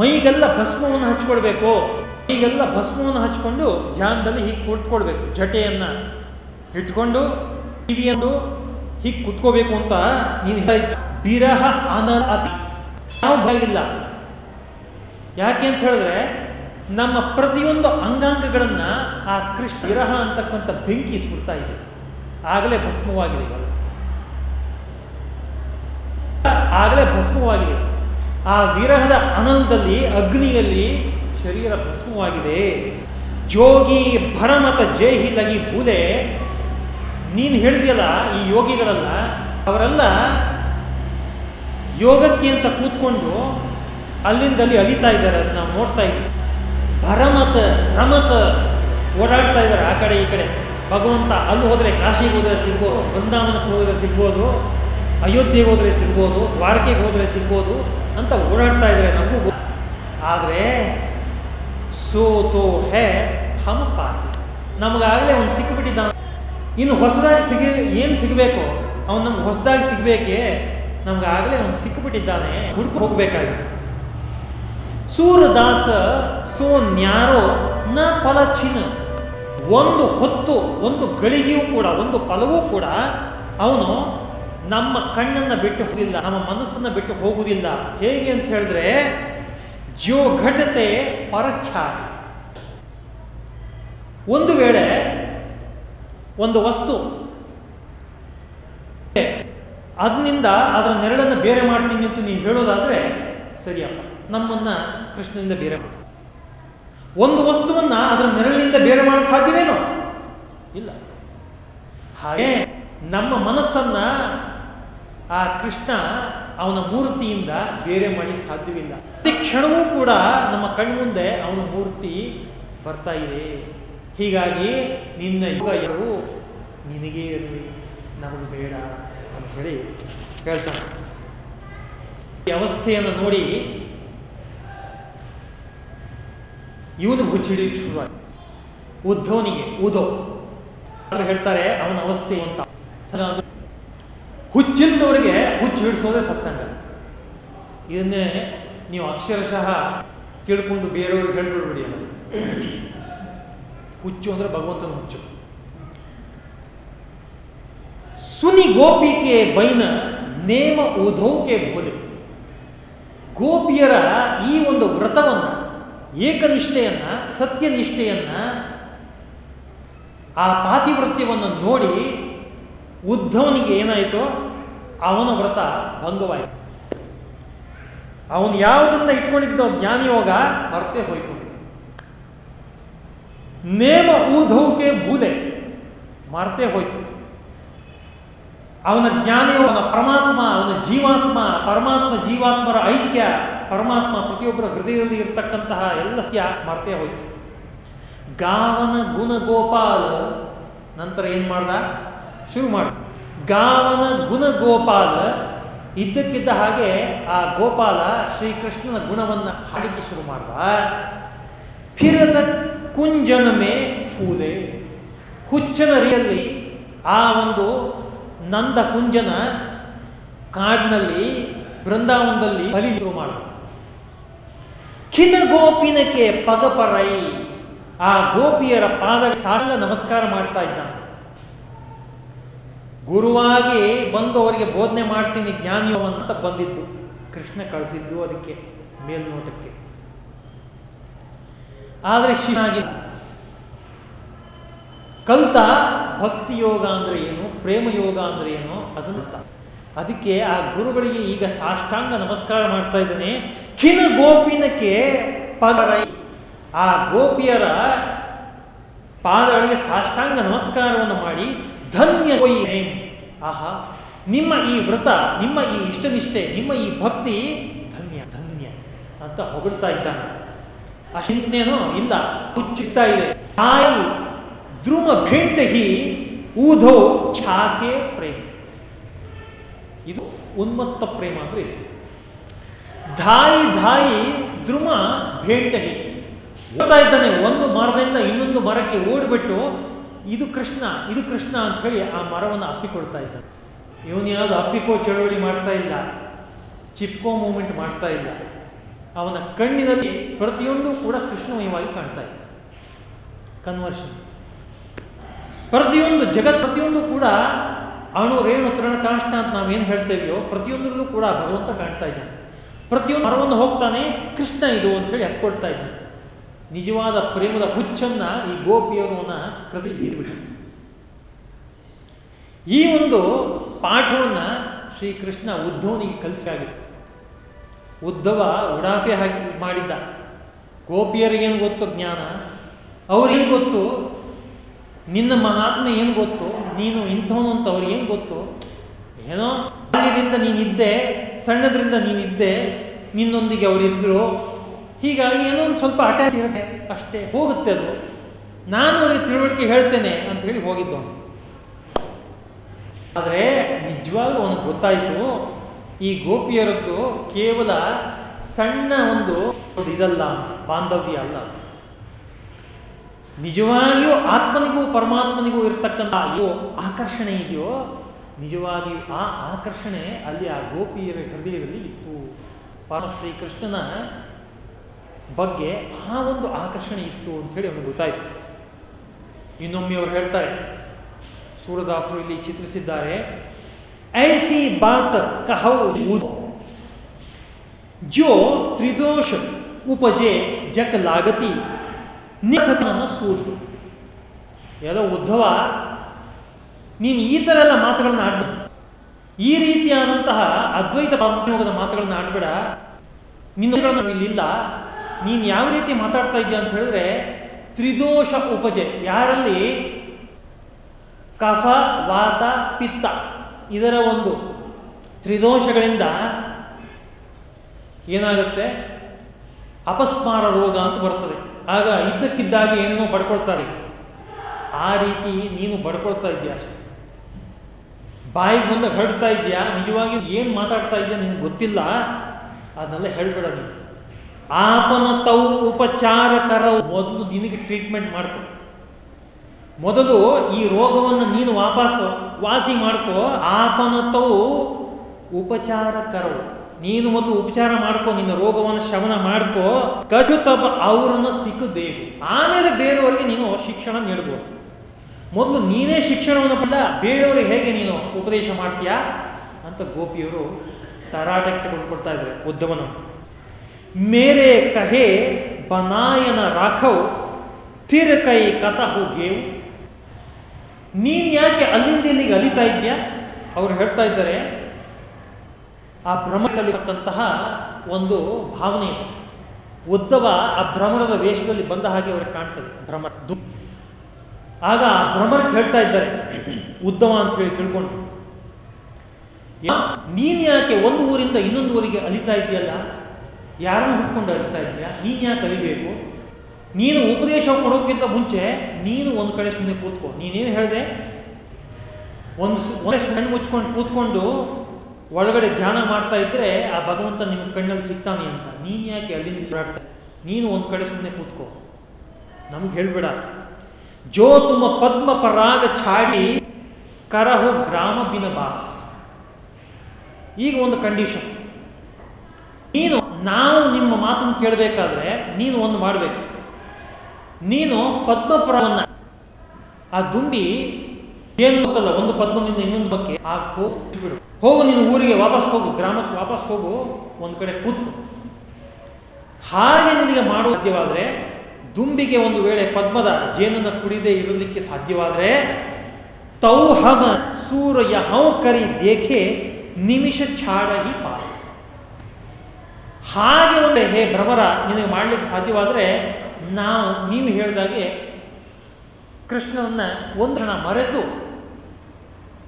ಮೈಗೆಲ್ಲ ಭಸ್ಮವನ್ನು ಹಚ್ಕೊಳ್ಬೇಕು. ಮೈಗೆಲ್ಲ ಭಸ್ಮವನ್ನು ಹಚ್ಕೊಂಡು ಧ್ಯಾನದಲ್ಲಿ ಹೀಗೆ ಕುಳಿತುಕೊಳ್ಬೇಕು ಜಟೆಯನ್ನ ಇಟ್ಕೊಂಡು ಕಿವಿಯನ್ನು ಹೀಗೆ ಕುತ್ಕೋಬೇಕು ಅಂತ ನೀನು ಬಿರಹ ಅನ ಅತಿ ನಾವು ಬಾಗಿಲ್ಲ ಯಾಕೆ ಅಂತ ಹೇಳಿದ್ರೆ, ನಮ್ಮ ಪ್ರತಿಯೊಂದು ಅಂಗಾಂಗಗಳನ್ನ ಆ ಕೃಷ್ಣ ವಿರಹ ಅಂತಕ್ಕಂಥ ಬೆಂಕಿ ಸುಡ್ತಾ ಇದೆ. ಆಗಲೇ ಭಸ್ಮವಾಗಿದೆ ಆಗಲೇ ಭಸ್ಮವಾಗಿದೆ. ಆ ವಿರಹದ ಅನಲದಲ್ಲಿ ಅಗ್ನಿಯಲ್ಲಿ ಶರೀರ ಭಸ್ಮವಾಗಿದೆ. ಜೋಗಿ ಭರಮತ ಜೇಹಿ ಲಗಿ ಬೂಲೆ ನೀನು ಹೇಳಿದೆಯಲ್ಲ, ಈ ಯೋಗಿಗಳೆಲ್ಲ, ಅವರೆಲ್ಲ ಯೋಗಕ್ಕೆ ಅಂತ ಕೂತ್ಕೊಂಡು ಅಲ್ಲಿಂದ ಅಲ್ಲಿ ಅಲಿತಾ ಇದ್ದಾರೆ ಅದನ್ನ ನೋಡ್ತಾ ಇದ್ದೀವಿ ಭರಮತ, ಭ್ರಮತ ಓಡಾಡ್ತಾ ಇದ್ದಾರೆ ಆ ಕಡೆ ಈ ಕಡೆ. ಭಗವಂತ ಅಲ್ಲಿ ಹೋದರೆ ಕಾಶಿಗೆ ಹೋದ್ರೆ ಸಿಗ್ಬೋದು, ಬೃಂದಾವನಕ್ಕೆ ಹೋದ್ರೆ ಸಿಗ್ಬೋದು, ಅಯೋಧ್ಯೆಗೆ ಹೋದ್ರೆ ಸಿಗ್ಬೋದು, ದ್ವಾರಕೆಗೆ ಹೋದ್ರೆ ಸಿಗ್ಬೋದು ಅಂತ ಓಡಾಡ್ತಾ ಇದ್ದಾರೆ ನಮಗೂ ಆದರೆ ಆದ್ರೆ ಸೋತೋ ಹೇ ಹಮ ಪಾತಿ ನಮಗಾಗಲೇ ಒಂದು ಸಿಕ್ಕಿಬಿಟ್ಟಿದ್ದಾನೆ ಇನ್ನು ಹೊಸದಾಗಿ ಸಿಗ, ಏನು ಸಿಗಬೇಕು? ಅವನು ನಮ್ಗೆ ಹೊಸದಾಗಿ ಸಿಗಬೇಕೇ? ನಮ್ಗಾಗಲೇ ಒಂದು ಸಿಕ್ಕಿಬಿಟ್ಟಿದ್ದಾನೆ ಹುಡುಕು ಹೋಗ್ಬೇಕಾಗಿದೆ ಸೂರದಾಸ ಸೋ ನ್ಯಾರೋ ನ ಫಲಚ್ಛಿನ ಒಂದು ಹೊತ್ತು, ಒಂದು ಗಳಿಗೆಯೂ ಕೂಡ, ಒಂದು ಫಲವೂ ಕೂಡ ಅವನು ನಮ್ಮ ಕಣ್ಣನ್ನ ಬಿಟ್ಟು ಹೋಗುದಿಲ್ಲ, ನಮ್ಮ ಮನಸ್ಸನ್ನ ಬಿಟ್ಟು ಹೋಗುವುದಿಲ್ಲ ಹೇಗೆ ಅಂತ ಹೇಳಿದ್ರೆ ಜೋ ಘಟತೆ ಪರಚ್ಛಾಯ. ಒಂದು ವೇಳೆ ಒಂದು ವಸ್ತು ಅದರಿಂದ ಅದರ ನೆರಳನ್ನು ಬೇರೆ ಮಾಡ್ತೀನಿ ಅಂತ ನೀವು ಹೇಳೋದಾದ್ರೆ ಸರಿಯಪ್ಪ. ನಮ್ಮನ್ನ ಕೃಷ್ಣನಿಂದ ಬೇರೆ ಮಾಡಿ. ಒಂದು ವಸ್ತುವನ್ನ ಅದರ ನೆರಳಿನಿಂದ ಬೇರೆ ಮಾಡೋಕ್ಕೆ ಸಾಧ್ಯವೇನೋ? ಇಲ್ಲ. ಹಾಗೆ ನಮ್ಮ ಮನಸ್ಸನ್ನ ಆ ಕೃಷ್ಣ ಅವನ ಮೂರ್ತಿಯಿಂದ ಬೇರೆ ಮಾಡಲಿಕ್ಕೆ ಸಾಧ್ಯವಿಲ್ಲ. ಪ್ರತಿ ಕ್ಷಣವೂ ಕೂಡ ನಮ್ಮ ಕಣ್ಮುಂದೆ ಅವನ ಮೂರ್ತಿ ಬರ್ತಾ ಇದೆ. ಹೀಗಾಗಿ ನಿನ್ನ ಯುಗ ಯಾರು ನಿನಗೇ ಇರಲಿ, ನಮಗೆ ಬೇಡ ಅಂತ ಹೇಳಿ ಹೇಳ್ತಾನೆ. ಈ ಅವಸ್ಥೆಯನ್ನು ನೋಡಿ ಇವನು ಗುಚ್ಚಿಡಿ ಶುರುವಾಯ್ತು. ಉದ್ಧವನಿಗೆ ಉದೋ ಆದ್ರೆ ಹೇಳ್ತಾರೆ, ಅವನ ಅವಸ್ಥೆ ಅಂತ ಸರ- ಹುಚ್ಚಿಲ್ದವರಿಗೆ ಹುಚ್ಚು ಹಿಡಿಸೋದೇ ಸತ್ಸಂಗ. ಇದನ್ನೇ ನೀವು ಅಕ್ಷರಶಃ ತಿಳ್ಕೊಂಡು ಬೇರೆಯವ್ರಿಗೆ ಹೇಳ್ಬಿಡ್ಬಿಡಿ ಅಲ್ಲ ಹುಚ್ಚು ಅಂದ್ರೆ ಭಗವಂತನ ಹುಚ್ಚು. ಸುನಿ ಗೋಪಿಕೆ ಬೈನ ನೇಮ ಉಧೌಕೆ ಬೋಲೆ. ಗೋಪಿಯರ ಈ ಒಂದು ವ್ರತವನ್ನ ಏಕನಿಷ್ಠೆಯನ್ನ, ಸತ್ಯನಿಷ್ಠೆಯನ್ನ, ಆ ಪಾತಿವೃತ್ಯವನ್ನು ನೋಡಿ ಉದ್ಧವನಿಗೆ ಏನಾಯಿತು, ಅವನ ವ್ರತ ಭಂಗವಾಯಿತು. ಅವನು ಯಾವುದನ್ನ ಇಟ್ಕೊಂಡಿದ್ದೋ ಜ್ಞಾನಯೋಗ ಮರ್ತೆ ಹೋಯಿತು. ನೇಮ ಊಧೌಕೆ ಬೂದೆ ಮರ್ತೆ ಹೋಯ್ತು. ಅವನ ಜ್ಞಾನಿಯು ಅವನ ಪರಮಾತ್ಮ, ಅವನ ಜೀವಾತ್ಮ, ಪರಮಾತ್ಮ ಜೀವಾತ್ಮರ ಐಕ್ಯ ಪರಮಾತ್ಮ ಪ್ರತಿಯೊಬ್ಬರ ಹೃದಯದಲ್ಲಿ ಇರತಕ್ಕಂತಹ ಎಲ್ಲ ಸ್ಯ ಮರ್ತೇ ಹೋಯ್ತು. ಗಾವನ ಗುಣ ಗೋಪಾಲ ನಂತರ ಏನ್ ಮಾಡ್ದ? ಶುರು ಮಾಡ ಗಾವನ ಗುಣ ಗೋಪಾಲ ಇದ್ದಕ್ಕಿದ್ದ ಹಾಗೆ ಆ ಗೋಪಾಲ ಶ್ರೀಕೃಷ್ಣನ ಗುಣವನ್ನ ಹಾಡಿಕೆ ಶುರು ಮಾಡ್ದ. ಫಿರದ ಕುಂಜನ ಮೇ ಫೂಲೆ ಹುಚ್ಚನ ರೀಯಲ್ಲಿ ಆ ಒಂದು ನಂದ ಕುಂಜನ ಕಾಡಿನಲ್ಲಿ ಬೃಂದಾವನದಲ್ಲಿ ಬಲಿ ಶುರು ಮಾಡ ಖಿನ ಗೋಪಿನಕ್ಕೆ ಪಗಪರೈ. ಆ ಗೋಪಿಯರ ಪಾದ ಸಾಲ ನಮಸ್ಕಾರ ಮಾಡ್ತಾ ಇದ್ದಾನೆ. ಗುರುವಾಗಿ ಬಂದು ಅವರಿಗೆ ಬೋಧನೆ ಮಾಡ್ತೀನಿ ಜ್ಞಾನಿಯೋ ಅಂತ ಬಂದಿದ್ದು. ಕೃಷ್ಣ ಕಳಿಸಿದ್ದು ಅದಕ್ಕೆ, ಮೇಲ್ನೋಟಕ್ಕೆ. ಆದರೆ ಶಿವನಾಗಿ ಕಲ್ತ ಭಕ್ತಿ ಯೋಗ ಅಂದ್ರೆ ಏನು, ಪ್ರೇಮ ಯೋಗ ಅಂದ್ರೆ ಏನು, ಅದನ್ನು. ಅದಕ್ಕೆ ಆ ಗುರುಗಳಿಗೆ ಈಗ ಸಾಷ್ಟಾಂಗ ನಮಸ್ಕಾರ ಮಾಡ್ತಾ ಇದ್ದೇನೆ. ಖಿನ ಗೋಪಿನಕ್ಕೆ ಪಾದರ ಆ ಗೋಪಿಯರ ಪಾದಗಳಿಗೆ ಸಾಷ್ಟಾಂಗ ನಮಸ್ಕಾರವನ್ನು ಮಾಡಿ ಧನ್ಯ. ಆಹಾ, ನಿಮ್ಮ ಈ ವ್ರತ, ನಿಮ್ಮ ಈ ಇಷ್ಟನಿಷ್ಠೆ, ನಿಮ್ಮ ಈ ಭಕ್ತಿ ಧನ್ಯ ಧನ್ಯ ಅಂತ ಹೊಗಳ್ತಾ ಇದ್ದಾನೆ. ಅಷ್ಟಿನ್ನೇನೋ ಇಲ್ಲ. ಹುಚ್ಚಿಸ್ತಾ ಇದೆ. ತಾಯಿ ದ್ರುಮ ಭೇಂಟಹಿ ಊಧೋ ಛಾಕೆ ಪ್ರೇಮ. ಇದು ಉನ್ಮತ್ತ ಪ್ರೇಮ ಅಂದ್ರೆ ಇದು. ಧಾಯಿ ಧಾಯಿ ದ್ರುಮ ಭೇಂಟಹಿ ಹೇಳ್ತಾ ಇದ್ದಾನೆ, ಒಂದು ಮರದಿಂದ ಇನ್ನೊಂದು ಮರಕ್ಕೆ ಓಡಿಬಿಟ್ಟು, ಇದು ಕೃಷ್ಣ ಇದು ಕೃಷ್ಣ ಅಂತ ಹೇಳಿ ಆ ಮರವನ್ನು ಅಪ್ಪಿಕೊಳ್ತಾ ಇದ್ದಾನೆ. ಇವನು ಯಾವುದು ಅಪ್ಪಿಕೋ ಚಳವಳಿ ಮಾಡ್ತಾ ಇಲ್ಲ, ಚಿಪ್ಕೋ ಮೂಮೆಂಟ್ ಮಾಡ್ತಾ ಇಲ್ಲ. ಅವನ ಕಣ್ಣಿನಲ್ಲಿ ಪ್ರತಿಯೊಂದು ಕೂಡ ಕೃಷ್ಣಮಯವಾಗಿ ಕಾಣ್ತಾ ಇದೆ. ಕನ್ವರ್ಷನ್ ಪ್ರತಿಯೊಂದು ಜಗತ್, ಪ್ರತಿಯೊಂದು ಕೂಡ ಅಣು, ರೇಣು, ತೃಣ ಕಾಷ್ಟ ಅಂತ ನಾವೇನು ಹೇಳ್ತೇವೆಯೋ ಪ್ರತಿಯೊಂದರಲ್ಲೂ ಕೂಡ ಭಗವಂತ ಕಾಣ್ತಾ ಇದ್ದಾನೆ. ಪ್ರತಿಯೊಂದು ಮರವನ್ನು ಹೋಗ್ತಾನೆ, ಕೃಷ್ಣ ಇದು ಅಂತ ಹೇಳಿ ಹಾಕೊಳ್ತಾ ಇದ್ದಾನೆ. ನಿಜವಾದ ಪ್ರೇಮದ ಹುಚ್ಚನ್ನ ಈ ಗೋಪಿಯವನ ಪ್ರತಿ ಬೀರ್ಬಿಟ್ಟು. ಈ ಒಂದು ಪಾಠವನ್ನ ಶ್ರೀಕೃಷ್ಣ ಉದ್ಧವನಿಗೆ ಕಲಿಸಾಗಿತ್ತು ಉದ್ಧವ ಉಡಾಫೆ ಹಾಕಿ ಮಾಡಿದ್ದ. ಗೋಪಿಯರಿಗೇನು ಗೊತ್ತು ಜ್ಞಾನ? ಅವ್ರಿಗೇನು ಗೊತ್ತು? ನಿನ್ನ ಮಹಾತ್ಮ ಏನು ಗೊತ್ತು? ನೀನು ಇಂಥವನು ಅಂತ ಅವ್ರಿಗೇನು ಗೊತ್ತು? ಏನೋ ಬಾಲ್ಯದಿಂದ ನೀನಿದ್ದೆ ಸಣ್ಣದ್ರಿಂದ ನೀನಿದ್ದೆ, ನಿನ್ನೊಂದಿಗೆ ಅವರಿದ್ದರು ಹೀಗಾಗಿ ಏನೋ ಒಂದು ಸ್ವಲ್ಪ ಅಟ್ಯಾಚ್ ಇರುತ್ತೆ. ಅಷ್ಟೇ ಹೋಗುತ್ತೆ ಅದು. ನಾನು ಅವ್ರಿಗೆ ತಿಳುವಳಿಕೆ ಹೇಳ್ತೇನೆ ಅಂತ ಹೇಳಿ ಹೋಗಿದ್ದು ಆದರೆ ನಿಜವಾಗ್ಲೂ ಅವನಿಗೆ ಗೊತ್ತಾಯಿತು, ಈ ಗೋಪಿಯರದ್ದು ಕೇವಲ ಸಣ್ಣ ಒಂದು ಇದಲ್ಲ, ಬಾಂಧವ್ಯ ಅಲ್ಲ. ನಿಜವಾಗಿಯೂ ಆತ್ಮನಿಗೂ ಪರಮಾತ್ಮನಿಗೂ ಇರತಕ್ಕಂಥ ಆಕರ್ಷಣೆ ಇದೆಯೋ ನಿಜವಾಗಿಯೂ ಆ ಆಕರ್ಷಣೆ ಅಲ್ಲಿ ಆ ಗೋಪಿಯರ ಹೃದಯದಲ್ಲಿ ಇತ್ತು ಪರ ಶ್ರೀಕೃಷ್ಣನ ಬಗ್ಗೆ ಆ ಒಂದು ಆಕರ್ಷಣೆ ಇತ್ತು ಅಂತ ಹೇಳಿ ಅವನಿಗೆ ಗೊತ್ತಾಯಿತು ಇನ್ನೊಮ್ಮೆ ಅವರು ಹೇಳ್ತಾರೆ, ಸೂರದಾಸರು ಇಲ್ಲಿ ಚಿತ್ರಿಸಿದ್ದಾರೆ, ಐಸಿ ಬಾತ. ಜೋ ತ್ರಿದೋಷ ಉಪಜೆ ಜಕ್ ಲಾಗತಿ ನಿಸತನ ಸೂದು ಎಲ್ಲೋ ಉದ್ಧವ ನೀನು ಈ ಥರ ಎಲ್ಲ ಮಾತುಗಳನ್ನ ಆಡ್ಬೇಡ. ಈ ರೀತಿಯಾದಂತಹ ಅದ್ವೈತ ಯೋಗದ ಮಾತುಗಳನ್ನ ಆಡ್ಬೇಡ. ನಿನ್ನ ಇಲ್ಲಿಲ್ಲ ನೀನು ಯಾವ ರೀತಿ ಮಾತಾಡ್ತಾ ಇದ್ದೀಯ ಅಂತ ಹೇಳಿದ್ರೆ ತ್ರಿದೋಷ ಉಪಜೆ. ಯಾರಲ್ಲಿ? ಕಫ, ವಾತ, ಪಿತ್ತ. ಇದರ ಒಂದು ತ್ರಿದೋಷಗಳಿಂದ ಏನಾಗುತ್ತೆ? ಅಪಸ್ಮಾರ ರೋಗ ಅಂತ ಬರ್ತದೆ. ಆಗ ಇದ್ದಕ್ಕಿದ್ದಾಗಿ ಏನೇನೋ ಪಡ್ಕೊಳ್ತಾರೆ. ಆ ರೀತಿ ನೀನು ಬಡ್ಕೊಳ್ತಾ ಇದೆಯಾ ಅಷ್ಟೆ. ಬಾಯಿಗೆ ಮುಂದೆ ಹರಡ್ತಾ ಇದೆಯಾ? ನಿಜವಾಗಿ ಏನು ಮಾತಾಡ್ತಾ ಇದೆಯಾ ನಿನಗೆ ಗೊತ್ತಿಲ್ಲ? ಅದನ್ನೆಲ್ಲ ಹೇಳ್ಬೇಡ ನೀನು. ಆಪನ ತೌ ಉಪಚಾರ ಕರವು ಮೊದಲು ನಿನಗೆ ಟ್ರೀಟ್ಮೆಂಟ್ ಮಾಡ್ಕೊ. ಮೊದಲು ಈ ರೋಗವನ್ನು ನೀನು ವಾಪಸ್ ವಾಸಿ ಮಾಡ್ಕೋ. ಆಪನ ತೌ ಉಪಚಾರ ಕರವು ನೀನು ಮೊದಲು ಉಪಚಾರ ಮಾಡ್ಕೋ, ನಿನ್ನ ರೋಗವನ್ನು ಶಮನ ಮಾಡ್ಕೋ. ಕಜು ತಬ ಅವರನ್ನು ಸಿಕ್ಕದೇವು ಆಮೇಲೆ ಬೇರೆಯವರಿಗೆ ನೀನು ಶಿಕ್ಷಣ ನೀಡಬಹುದು ಮೊದಲು ನೀನೇ ಶಿಕ್ಷಣವನ್ನು ಪಡೆದ ಬೇರೆಯವ್ರಿಗೆ ಹೇಗೆ ನೀನು ಉಪದೇಶ ಮಾಡ್ತೀಯಾ ಅಂತ ಗೋಪಿಯವರು ತರಾಟಕ್ಕೆ ತೆಗೆದುಕೊಳ್ತಾ ಇದ್ದಾರೆ ಉದ್ದವನ. ಮೇರೆ ಕಹೆ ಬನಾಯನ ರಾಖವ್ ತಿರ ಕೈ ಕಥಹು ಗೇವು. ನೀನು ಯಾಕೆ ಅಲ್ಲಿಂದ ಇಲ್ಲಿಗೆ ಅಲಿತಾ ಇದ್ಯಾ ಅವ್ರು ಹೇಳ್ತಾ ಇದ್ದಾರೆ, ಆ ಭ್ರಮದಲ್ಲಿರತಕ್ಕಂತಹ ಒಂದು ಭಾವನೆ. ಇದೆ. ಉದ್ದವ ಆ ಭ್ರಮಣದ ವೇಷದಲ್ಲಿ ಬಂದ ಹಾಗೆ ಅವ್ರಿಗೆ ಕಾಣ್ತದೆ. ಭ್ರಮರ ದು ಆಗ ಆ ಹೇಳ್ತಾ ಇದ್ದಾರೆ. ಉದ್ದವ ಅಂತ ಹೇಳಿ ತಿಳ್ಕೊಂಡು. ನೀನ್ ಯಾಕೆ ಒಂದು ಊರಿಂದ ಇನ್ನೊಂದು ಊರಿಗೆ ಅಲಿತಾ ಇದೆಯಲ್ಲ ಯಾರನ್ನು ಹುಟ್ಕೊಂಡು ಅಲಿತಾ ಇದೆಯಾ ನೀನ್ ಯಾಕೆ ಅಲಿಬೇಕು? ನೀನು ಉಪದೇಶ ಕೊಡೋಕ್ಕಿಂತ ಮುಂಚೆ ನೀನು ಒಂದು ಕಡೆ ಸುಮ್ಮನೆ ಕೂತ್ಕೋ. ನೀನೇನು ಹೇಳಿದೆ? ಒಂದು ಒಂದೇ ಕಣ್ಣು ಮುಚ್ಕೊಂಡು ಕೂತ್ಕೊಂಡು ಒಳಗಡೆ ಧ್ಯಾನ ಮಾಡ್ತಾ ಇದ್ರೆ ಆ ಭಗವಂತ ನಿಮ್ಮ ಕಣ್ಣಲ್ಲಿ ಸಿಗ್ತಾನೆ ಅಂತ. ನೀನ್ ಯಾಕೆ ಅಲ್ಲಿಂದ ನೀನು ಒಂದು ಕಡೆ ಸುಮ್ಮನೆ ಕೂತ್ಕೋ. ನಮ್ಗೆ ಹೇಳ್ಬೇಡ. ಜೋ ತುಮ ಪದ್ಮ ಪರಾಗ ಛಾಡಿ ಕರಹು ಗ್ರಾಮ ಬಿನಬಾಸ್. ಈಗ ಒಂದು ಕಂಡೀಷನ್ ನೀನು, ನಾವು ನಿಮ್ಮ ಮಾತನ್ನು ಕೇಳಬೇಕಾದ್ರೆ ನೀನು ಒಂದು ಮಾಡಬೇಕು. ನೀನು ಪದ್ಮಪುರವನ್ನ ಆ ದುಂಬಿ ಏನು ಗೊತ್ತಲ್ಲ, ಒಂದು ಪದ್ಮದಿಂದ ಇನ್ನೊಂದು ಬಗ್ಗೆ ಬಿಡು. ಹೋಗು ನೀನು ಊರಿಗೆ ವಾಪಸ್ ಹೋಗು, ಗ್ರಾಮಕ್ಕೆ ವಾಪಸ್ ಹೋಗು, ಒಂದು ಕಡೆ ಕೂತ್ಕೊ. ಹಾಗೆ ನಿನಗೆ ಮಾಡುವ ಸಾಧ್ಯವಾದರೆ ದುಂಬಿಗೆ ಒಂದು ವೇಳೆ ಪದ್ಮದ ಜೇನನ್ನು ಕುಡಿದೇ ಇರಲಿಕ್ಕೆ ಸಾಧ್ಯವಾದರೆ, ತೌಹಮ ಸೂರ್ಯ ಹೌಕರಿ ದೇಖೆ ನಿಮಿಷ ಛಾಡ ಹಿ ಪಾಸ. ಹಾಗೆ ಒಂದು ಹೇ ಭ್ರಮರ, ನಿನಗೆ ಮಾಡಲಿಕ್ಕೆ ಸಾಧ್ಯವಾದರೆ, ನಾವು, ನೀವು ಹೇಳಿದಾಗೆ ಕೃಷ್ಣನನ್ನ ಒಂದ್ರಣ ಮರೆತು